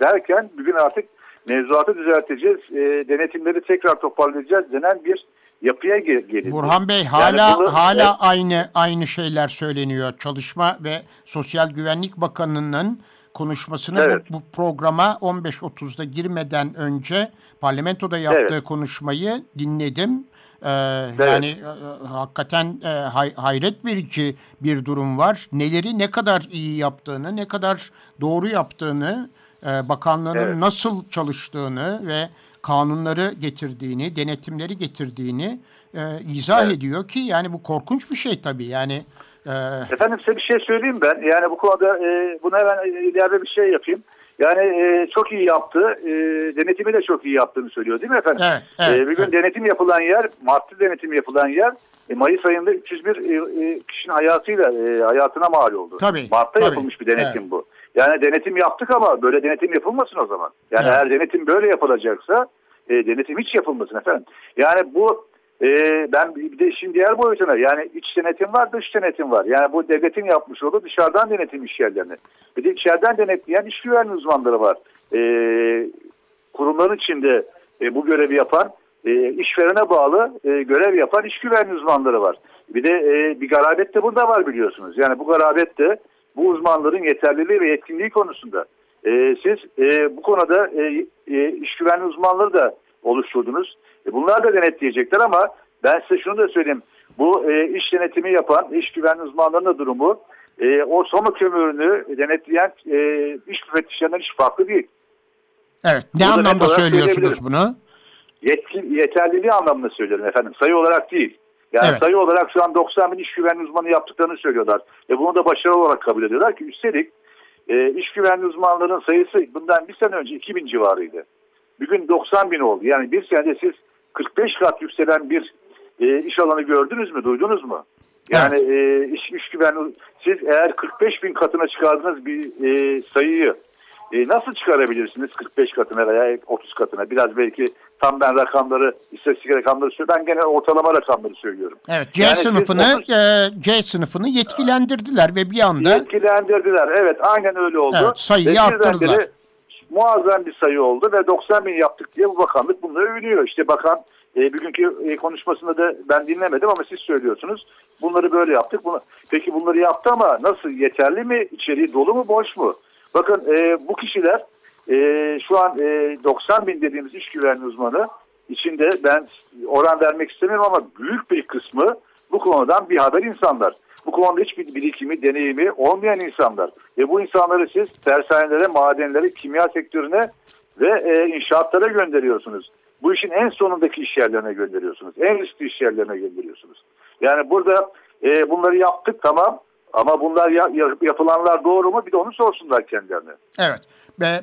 derken bugün artık mevzuatı düzelteceğiz, e, denetimleri tekrar toparlayacağız denen bir yapıya gelindi. Burhan Bey hala yani bunu, hala evet. aynı aynı şeyler söyleniyor. Çalışma ve Sosyal Güvenlik Bakanı'nın konuşmasını evet. bu, bu programa 15.30'da girmeden önce parlamentoda yaptığı evet. konuşmayı dinledim. Ee, evet. Yani e, e, hakikaten e, hay, hayret verici bir durum var. Neleri ne kadar iyi yaptığını, ne kadar doğru yaptığını, e, bakanlığının evet. nasıl çalıştığını ve kanunları getirdiğini, denetimleri getirdiğini e, izah evet. ediyor ki yani bu korkunç bir şey tabii. Yani e... Efendim size bir şey söyleyeyim ben. Yani bu konuda e, buna hemen ileride bir şey yapayım. Yani e, çok iyi yaptı. E, denetimi de çok iyi yaptığını söylüyor değil mi efendim? Evet, evet, e, bir gün evet. denetim yapılan yer, Mart'ta denetim yapılan yer e, Mayıs ayında 301 e, e, kişinin hayatıyla e, hayatına mal oldu. Tabii, Mart'ta tabii. yapılmış bir denetim evet. bu. Yani denetim yaptık ama böyle denetim yapılmasın o zaman. Yani evet. eğer denetim böyle yapılacaksa e, denetim hiç yapılmasın efendim. Yani bu e, ben bir de şimdi diğer boyutuna yani iç denetim var dış denetim var. Yani bu devletin yapmış olduğu dışarıdan denetim iş yerlerini. Bir de içeriden denetleyen iş güvenliği uzmanları var. E, kurumların içinde e, bu görevi yapan e, işverene bağlı e, görev yapan iş güvenliği uzmanları var. Bir de e, bir garabet de burada var biliyorsunuz. Yani bu garabet de bu uzmanların yeterliliği ve yetkinliği konusunda. E, siz e, bu konuda e, e, iş güvenliği uzmanları da oluşturdunuz. E, bunlar da denetleyecekler ama ben size şunu da söyleyeyim. Bu e, iş denetimi yapan iş güvenliği uzmanlarının durumu e, o Soma kömürünü denetleyen e, iş müfettişlerinden hiç farklı değil. Evet. Ne Burada anlamda söylüyorsunuz bunu? Yetki, yeterliliği anlamında söylüyorum efendim. Sayı olarak değil. Yani evet. sayı olarak şu an 90 bin iş güvenliği uzmanı yaptıklarını söylüyorlar. Ve bunu da başarılı olarak kabul ediyorlar ki üstelik e, iş güvenliği uzmanlarının sayısı bundan bir sene önce 2000 civarıydı. Bugün 90 bin oldu. Yani bir senede siz 45 kat yükselen bir e, iş alanı gördünüz mü, duydunuz mu? Yani evet. e, iş, iş güvenliği, siz eğer 45 bin katına çıkardığınız bir e, sayıyı e, nasıl çıkarabilirsiniz 45 katına veya 30 katına? Biraz belki tam ben rakamları, istatistik rakamları söylüyorum. Ben gene ortalama rakamları söylüyorum. Evet, C yani sınıfını siz, e, C sınıfını yetkilendirdiler ve bir anda yetkilendirdiler. Evet, aynen öyle oldu. Evet, sayıyı arttırdılar. Muazzam bir sayı oldu ve 90 bin yaptık diye bu bakanlık bunu övünüyor. İşte bakan e, bugünkü e, konuşmasında da ben dinlemedim ama siz söylüyorsunuz. Bunları böyle yaptık. Bunu, peki bunları yaptı ama nasıl yeterli mi? İçeriği dolu mu boş mu? Bakın e, bu kişiler e, şu an e, 90 bin dediğimiz iş güvenliği uzmanı içinde ben oran vermek istemiyorum ama büyük bir kısmı bu konudan bir haber insanlar. Bu konuda hiçbir birikimi, deneyimi olmayan insanlar. Ve bu insanları siz tersanelere, madenlere, kimya sektörüne ve e, inşaatlara gönderiyorsunuz. Bu işin en sonundaki iş yerlerine gönderiyorsunuz. En riskli iş yerlerine gönderiyorsunuz. Yani burada e, bunları yaptık tamam ama bunlar ya, yapılanlar doğru mu bir de onu sorsunlar kendilerine. Evet.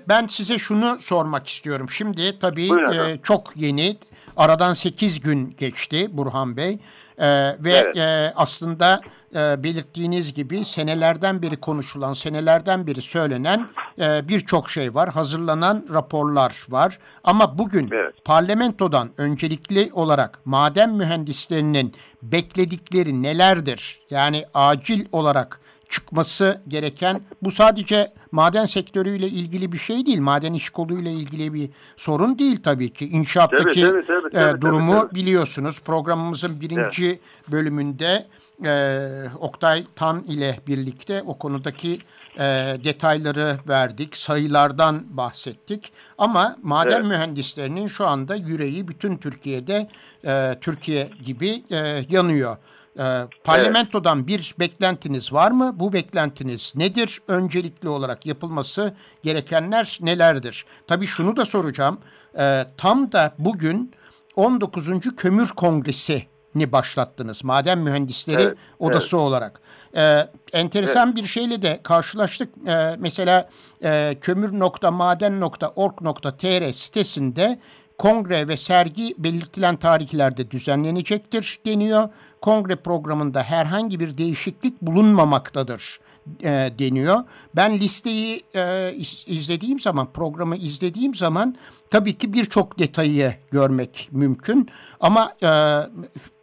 Ben size şunu sormak istiyorum. Şimdi tabii e, çok yeni. Aradan 8 gün geçti Burhan Bey. E, ve evet. e, aslında e, belirttiğiniz gibi senelerden beri konuşulan, senelerden beri söylenen e, birçok şey var. Hazırlanan raporlar var. Ama bugün evet. parlamentodan öncelikli olarak maden mühendislerinin bekledikleri nelerdir? Yani acil olarak çıkması gereken bu sadece maden sektörüyle ilgili bir şey değil. Maden iş koluyla ilgili bir sorun değil tabii ki. İnşaattaki tabii, tabii, tabii, tabii, e, durumu tabii, tabii. biliyorsunuz. Programımızın birinci evet. bölümünde e, Oktay Tan ile birlikte o konudaki e, detayları verdik, sayılardan bahsettik. Ama maden evet. mühendislerinin şu anda yüreği bütün Türkiye'de e, Türkiye gibi e, yanıyor. E, parlamentodan evet. bir beklentiniz var mı? Bu beklentiniz nedir? Öncelikli olarak yapılması gerekenler nelerdir? Tabii şunu da soracağım. E, tam da bugün 19. Kömür Kongresi ni başlattınız. Maden mühendisleri evet, odası evet. olarak. Ee, enteresan evet. bir şeyle de karşılaştık. Ee, mesela e, kömür.maden.org.tr sitesinde kongre ve sergi belirtilen tarihlerde düzenlenecektir deniyor. Kongre programında herhangi bir değişiklik bulunmamaktadır e, deniyor. Ben listeyi e, izlediğim zaman, programı izlediğim zaman tabii ki birçok detayı görmek mümkün. Ama e,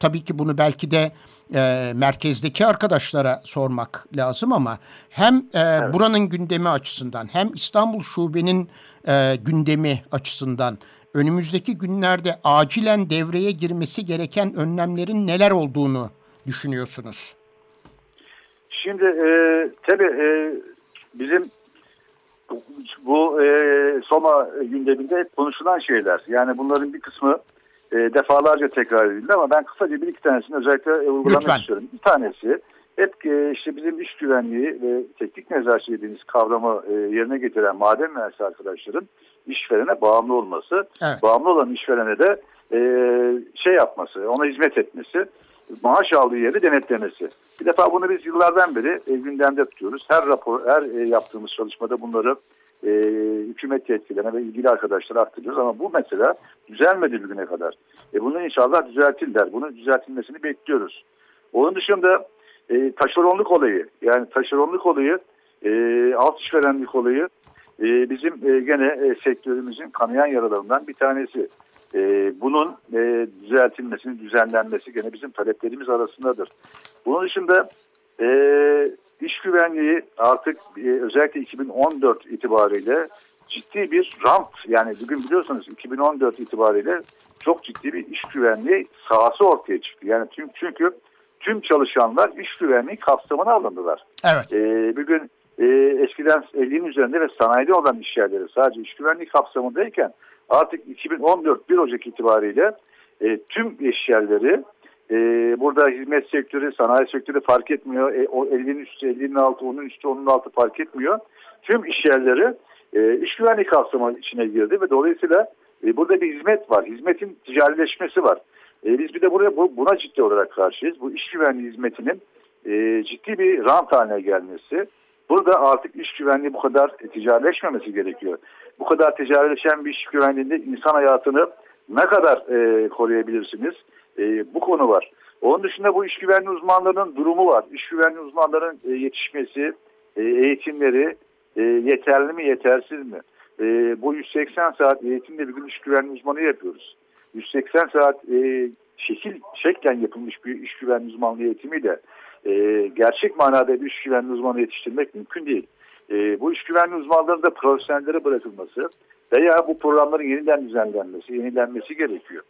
tabii ki bunu belki de e, merkezdeki arkadaşlara sormak lazım ama hem e, evet. buranın gündemi açısından hem İstanbul Şube'nin e, gündemi açısından önümüzdeki günlerde acilen devreye girmesi gereken önlemlerin neler olduğunu düşünüyorsunuz? Şimdi e, tabii e, bizim bu e, Soma gündeminde konuşulan şeyler. Yani bunların bir kısmı e, defalarca tekrar edildi ama ben kısaca bir iki tanesini özellikle e, Lütfen. istiyorum. Bir tanesi hep e, işte bizim iş güvenliği ve teknik nezaket dediğimiz kavramı e, yerine getiren maden mühendisi arkadaşların işverene bağımlı olması, evet. bağımlı olan işverene de e, şey yapması, ona hizmet etmesi, maaş aldığı yeri denetlemesi. Bir defa bunu biz yıllardan beri gündemde tutuyoruz. Her rapor, her yaptığımız çalışmada bunları e, hükümet yetkililerine ve ilgili arkadaşlara aktarıyoruz. Ama bu mesela düzelmedi bugüne kadar. E, bunu inşallah düzeltirler. Bunun düzeltilmesini bekliyoruz. Onun dışında e, taşeronluk olayı, yani taşeronluk olayı, e, alt işverenlik olayı e, bizim e, gene e, sektörümüzün kanayan yaralarından bir tanesi. E, bunun e, düzeltilmesini, düzenlenmesi gene bizim taleplerimiz arasındadır. Bunun dışında e, iş güvenliği artık e, özellikle 2014 itibariyle ciddi bir rant yani bugün biliyorsunuz 2014 itibariyle çok ciddi bir iş güvenliği sahası ortaya çıktı. Yani tüm, çünkü tüm çalışanlar iş güvenliği kapsamına alındılar. Evet. E, bugün e, eskiden 50'nin üzerinde ve sanayide olan iş yerleri sadece iş güvenliği kapsamındayken artık 2014 1 Ocak itibariyle e, tüm iş yerleri e, burada hizmet sektörü, sanayi sektörü fark etmiyor. E, o 50'nin üstü, 50'nin altı, onun üstü, onun altı fark etmiyor. Tüm iş yerleri e, iş güvenliği kapsamı içine girdi ve dolayısıyla e, burada bir hizmet var. Hizmetin ticarileşmesi var. E, biz bir de buraya buna ciddi olarak karşıyız. Bu iş güvenliği hizmetinin e, ciddi bir rant haline gelmesi. Burada artık iş güvenliği bu kadar ticarileşmemesi gerekiyor. Bu kadar ticarileşen bir iş güvenliğinde insan hayatını ne kadar e, koruyabilirsiniz? E, bu konu var. Onun dışında bu iş güvenliği uzmanlarının durumu var. İş güvenliği uzmanlarının e, yetişmesi, e, eğitimleri e, yeterli mi yetersiz mi? E, bu 180 saat eğitimde bir gün iş güvenliği uzmanı yapıyoruz. 180 saat e, şekil şeklen yapılmış bir iş güvenliği uzmanlığı eğitimiyle e, gerçek manada bir iş güvenliği uzmanı yetiştirmek mümkün değil. E, bu iş güvenliği uzmanlarının da profesyonellere bırakılması veya bu programların yeniden düzenlenmesi, yenilenmesi gerekiyor.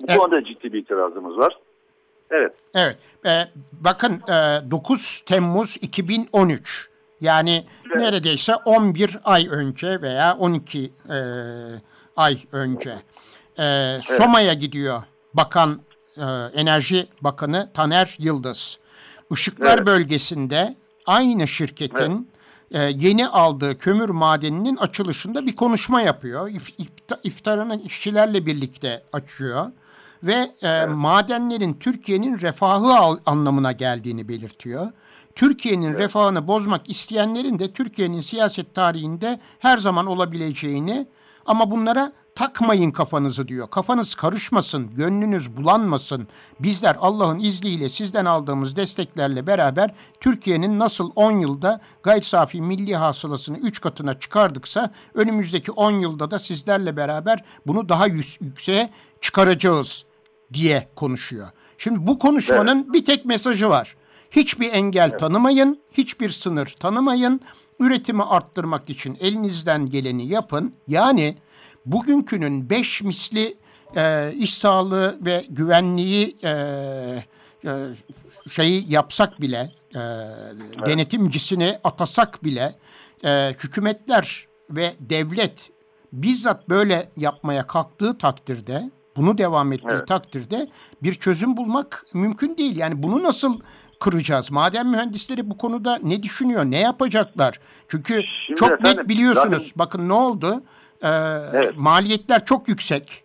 Bu evet. konuda ciddi bir itirazımız var. Evet. Evet. Ee, bakın e, 9 Temmuz 2013 yani evet. neredeyse 11 ay önce veya 12 e, ay önce e, evet. Soma'ya gidiyor Bakan e, Enerji Bakanı Taner Yıldız. Işıklar evet. bölgesinde aynı şirketin evet. e, yeni aldığı kömür madeninin açılışında bir konuşma yapıyor. İf, iftarının işçilerle birlikte açıyor ve e, evet. madenlerin Türkiye'nin refahı anlamına geldiğini belirtiyor. Türkiye'nin evet. refahını bozmak isteyenlerin de Türkiye'nin siyaset tarihinde her zaman olabileceğini ama bunlara takmayın kafanızı diyor. Kafanız karışmasın, gönlünüz bulanmasın. Bizler Allah'ın izniyle sizden aldığımız desteklerle beraber Türkiye'nin nasıl 10 yılda gayri safi milli hasılasını 3 katına çıkardıksa önümüzdeki 10 yılda da sizlerle beraber bunu daha yükseğe çıkaracağız diye konuşuyor. Şimdi bu konuşmanın evet. bir tek mesajı var. Hiçbir engel evet. tanımayın, hiçbir sınır tanımayın. Üretimi arttırmak için elinizden geleni yapın. Yani bugünkünün beş misli e, iş sağlığı ve güvenliği e, e, şeyi yapsak bile, e, evet. denetimcisini atasak bile e, hükümetler ve devlet bizzat böyle yapmaya kalktığı takdirde bunu devam ettiği evet. takdirde bir çözüm bulmak mümkün değil. Yani bunu nasıl kıracağız? Maden mühendisleri bu konuda ne düşünüyor? Ne yapacaklar? Çünkü Şimdi çok efendim, net biliyorsunuz. Zaten... Bakın ne oldu? Ee, evet. Maliyetler çok yüksek.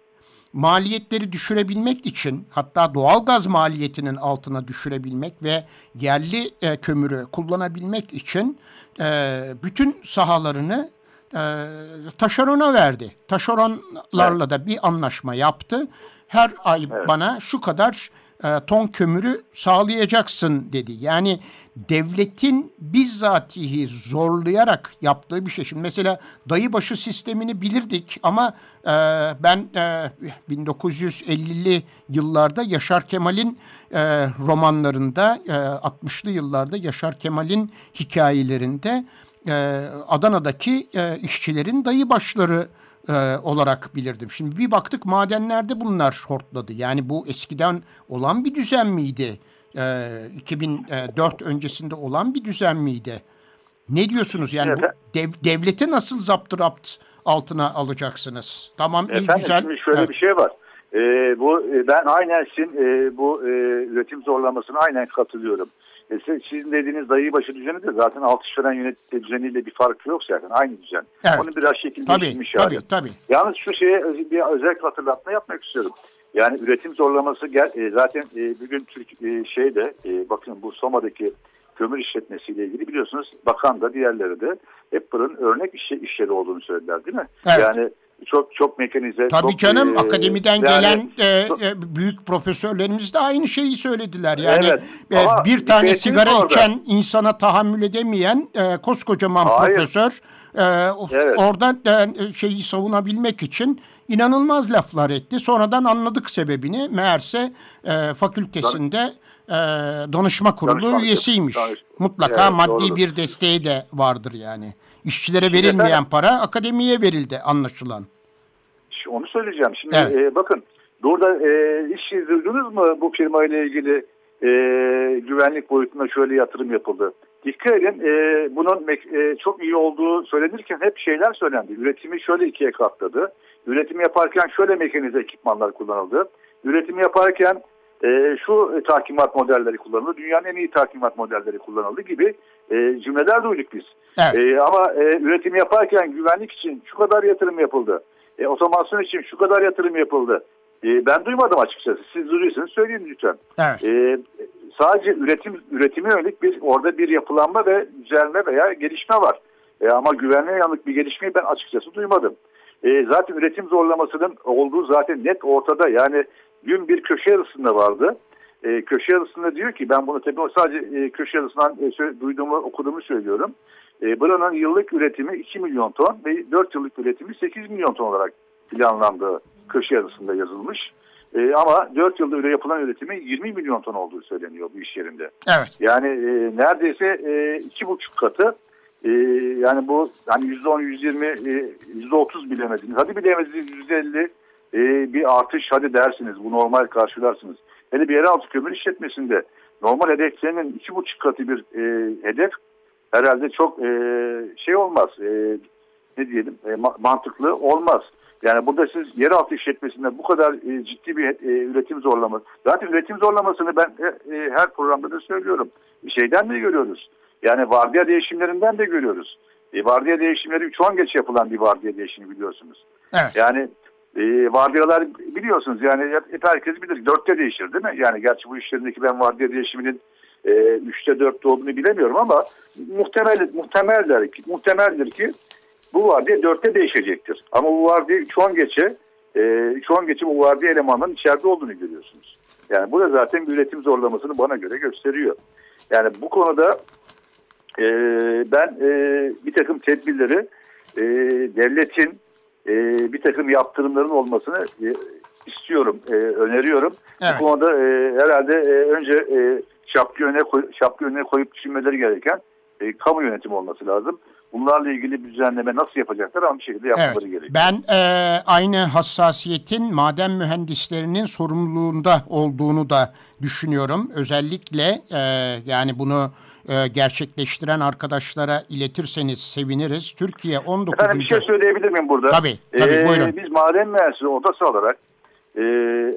maliyetleri düşürebilmek için hatta doğalgaz maliyetinin altına düşürebilmek ve yerli e, kömürü kullanabilmek için e, bütün sahalarını e, taşerona verdi. Taşeronlarla evet. da bir anlaşma yaptı. Her ay evet. bana şu kadar e, ton kömürü sağlayacaksın dedi. Yani devletin bizzatihi zorlayarak yaptığı bir şey. Şimdi mesela dayıbaşı sistemini bilirdik ama e, ben e, 1950'li yıllarda Yaşar Kemal'in e, romanlarında, e, 60'lı yıllarda Yaşar Kemal'in hikayelerinde e, Adana'daki e, işçilerin dayıbaşları e, olarak bilirdim. Şimdi bir baktık madenlerde bunlar hortladı. Yani bu eskiden olan bir düzen miydi? E, 2004 öncesinde olan bir düzen miydi? Ne diyorsunuz? Yani bu dev, devleti nasıl zaptırapt altına alacaksınız? Tamam Efendim, iyi güzel. Şimdi şöyle evet. bir şey var. Ee, bu e, ben aynen sizin e, bu e, üretim zorlamasına aynen katılıyorum. E, sizin dediğiniz dayıbaşı düzeni de zaten alt işveren yönetim düzeniyle bir fark yok zaten. Aynı düzen. Evet. Onun biraz şekil tabii, değiştirmiş tabii, hali. Tabii. Yalnız şu şeye bir özel hatırlatma yapmak istiyorum. Yani üretim zorlaması gel, e, zaten e, bugün Türk e, şeyde e, bakın bu Soma'daki kömür işletmesiyle ilgili biliyorsunuz bakan da diğerleri de Apple'ın örnek iş, işleri olduğunu söylediler değil mi? Evet. Yani çok çok mekanize. Tabii çok, canım e, akademiden yani, gelen e, e, büyük profesörlerimiz de aynı şeyi söylediler. Yani evet, e, bir tane sigara orada. içen insana tahammül edemeyen e, koskocaman Hayır. profesör e, evet. oradan e, şeyi savunabilmek için inanılmaz laflar etti. Sonradan anladık sebebini. Meğerse e, fakültesinde e, danışma kurulu danışma, üyesiymiş. Danış, Mutlaka evet, maddi doğrudur. bir desteği de vardır yani. İşçilere verilmeyen para akademiye verildi anlaşılan. Onu söyleyeceğim. Şimdi evet. e, bakın burada e, hiç duydunuz mu bu firma ile ilgili e, güvenlik boyutunda şöyle yatırım yapıldı. Dikkat edin e, bunun e, çok iyi olduğu söylenirken hep şeyler söylendi. Üretimi şöyle ikiye katladı. Üretimi yaparken şöyle mekanize ekipmanlar kullanıldı. Üretimi yaparken e, şu tahkimat modelleri kullanıldı. Dünyanın en iyi tahkimat modelleri kullanıldı gibi e, cümleler duyduk biz. Evet. E, ama e, üretim yaparken güvenlik için şu kadar yatırım yapıldı. E, otomasyon için şu kadar yatırım yapıldı. E, ben duymadım açıkçası. Siz duyuyorsanız söyleyin lütfen. Evet. E, sadece üretim üretime yönelik bir orada bir yapılanma ve düzelme veya gelişme var. E, ama güvenliğe yanık bir gelişmeyi ben açıkçası duymadım. E, zaten üretim zorlamasının olduğu zaten net ortada. Yani dün bir köşe arasında vardı. E, köşe arasında diyor ki ben bunu tabii sadece e, köşe arasından e, duyduğumu okuduğumu söylüyorum. E, buranın yıllık üretimi 2 milyon ton ve 4 yıllık üretimi 8 milyon ton olarak planlandığı köşe arasında yazılmış. E, ama 4 yılda öyle yapılan üretimi 20 milyon ton olduğu söyleniyor bu iş yerinde. Evet. Yani e, neredeyse e, iki buçuk katı e, yani bu hani %10, %20, e, %30 bilemediniz. Hadi bilemediniz %50 e, bir artış hadi dersiniz. Bu normal karşılarsınız. Hele bir yeraltı kömür işletmesinde normal hedeflerinin iki buçuk katı bir e, hedef herhalde çok e, şey olmaz. E, ne diyelim e, mantıklı olmaz. Yani burada siz yeraltı işletmesinde bu kadar e, ciddi bir e, üretim zorlaması. Zaten üretim zorlamasını ben e, e, her programda da söylüyorum. Bir şeyden de görüyoruz. Yani vardiya değişimlerinden de görüyoruz. E, vardiya değişimleri 3 an geç yapılan bir vardiya değişimi biliyorsunuz. Evet. Yani e, vardiyalar biliyorsunuz yani hep herkes bilir. Dörtte değişir değil mi? Yani gerçi bu işlerindeki ben vardiya değişiminin e, üçte dörtte olduğunu bilemiyorum ama muhtemel, muhtemeldir ki, muhtemeldir ki bu vardiya dörtte değişecektir. Ama bu vardiya şu an geçe e, şu an geçe bu vardiya elemanının içeride olduğunu görüyorsunuz. Yani bu da zaten bir üretim zorlamasını bana göre gösteriyor. Yani bu konuda e, ben e, bir takım tedbirleri e, devletin e, bir takım yaptırımların olmasını e, istiyorum, e, öneriyorum. Evet. Bu konuda e, herhalde e, önce e, şapkı önüne, koy, şapkı önüne koyup düşünmeleri gereken e, kamu yönetimi olması lazım. Bunlarla ilgili bir düzenleme nasıl yapacaklar ama bir şekilde yapmaları evet. gerekiyor. Ben e, aynı hassasiyetin maden mühendislerinin sorumluluğunda olduğunu da düşünüyorum. Özellikle e, yani bunu e, gerçekleştiren arkadaşlara iletirseniz seviniriz. Türkiye 19. Efendim bir şey söyleyebilir miyim burada? Tabii, tabii ee, buyurun. Biz maden mühendisleri odası olarak e,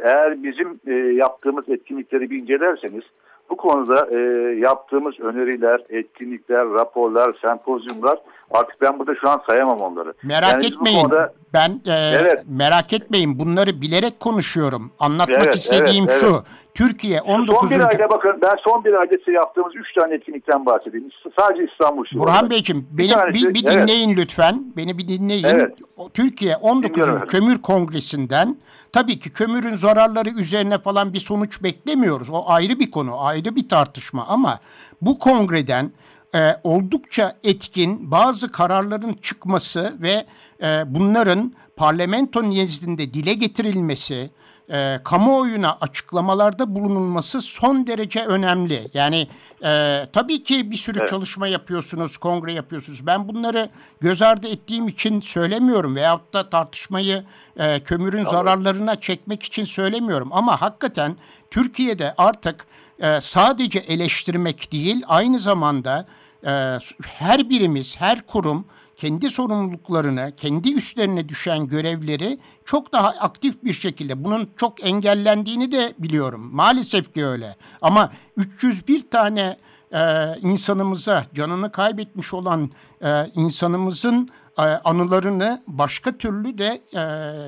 eğer bizim e, yaptığımız etkinlikleri bir incelerseniz bu konuda e, yaptığımız öneriler, etkinlikler, raporlar, sempozyumlar artık ben burada şu an sayamam onları. Merak yani etmeyin. Konuda, Ben e, evet. merak etmeyin bunları bilerek konuşuyorum. Anlatmak evet, istediğim evet, şu. Evet. Türkiye 19. Son bir ayda bakın ben son bir ayda size yaptığımız 3 tane etkinlikten bahsedeyim. Sadece İstanbul Şube. Burhan Beyciğim beni bir, tanesi, bir, bir dinleyin evet. lütfen. Beni bir dinleyin. Evet. Türkiye 19. Kömür Kongresi'nden tabii ki kömürün zararları üzerine falan bir sonuç beklemiyoruz. O ayrı bir konu, ayrı bir tartışma ama bu kongreden e, oldukça etkin bazı kararların çıkması ve e, bunların parlamento nezdinde dile getirilmesi, e, kamuoyuna açıklamalarda bulunulması son derece önemli. Yani e, tabii ki bir sürü evet. çalışma yapıyorsunuz, kongre yapıyorsunuz. Ben bunları göz ardı ettiğim için söylemiyorum veyahut da tartışmayı e, kömürün tamam. zararlarına çekmek için söylemiyorum. Ama hakikaten Türkiye'de artık e, sadece eleştirmek değil, aynı zamanda e, her birimiz, her kurum kendi sorumluluklarını, kendi üstlerine düşen görevleri çok daha aktif bir şekilde bunun çok engellendiğini de biliyorum. Maalesef ki öyle. Ama 301 tane e, insanımıza canını kaybetmiş olan e, insanımızın anılarını başka türlü de e,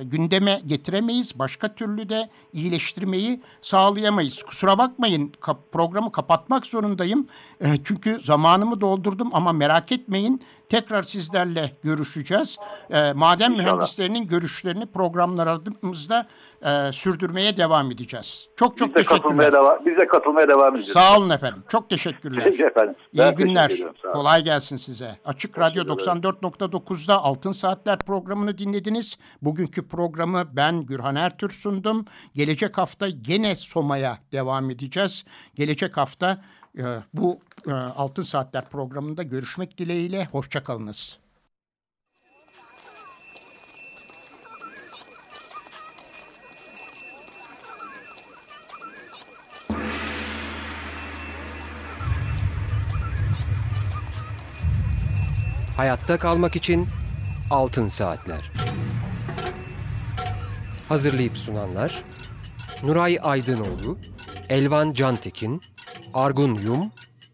gündeme getiremeyiz. Başka türlü de iyileştirmeyi sağlayamayız. Kusura bakmayın programı kapatmak zorundayım. E, çünkü zamanımı doldurdum ama merak etmeyin. Tekrar sizlerle görüşeceğiz. E, maden İnşallah. mühendislerinin görüşlerini programlarımızda e, sürdürmeye devam edeceğiz. Çok çok biz teşekkürler. Katılmaya devam, biz de katılmaya devam edeceğiz. Sağ olun efendim. Çok teşekkürler. Peki efendim. İyi günler. Kolay gelsin size. Açık Radyo 94.9'da Altın Saatler programını dinlediniz. Bugünkü programı ben Gürhan Ertür sundum. Gelecek hafta gene Soma'ya devam edeceğiz. Gelecek hafta e, bu Altın Saatler programında görüşmek dileğiyle. Hoşçakalınız. Hayatta kalmak için Altın Saatler. Hazırlayıp sunanlar Nuray Aydınoğlu, Elvan Cantekin, Argun Yum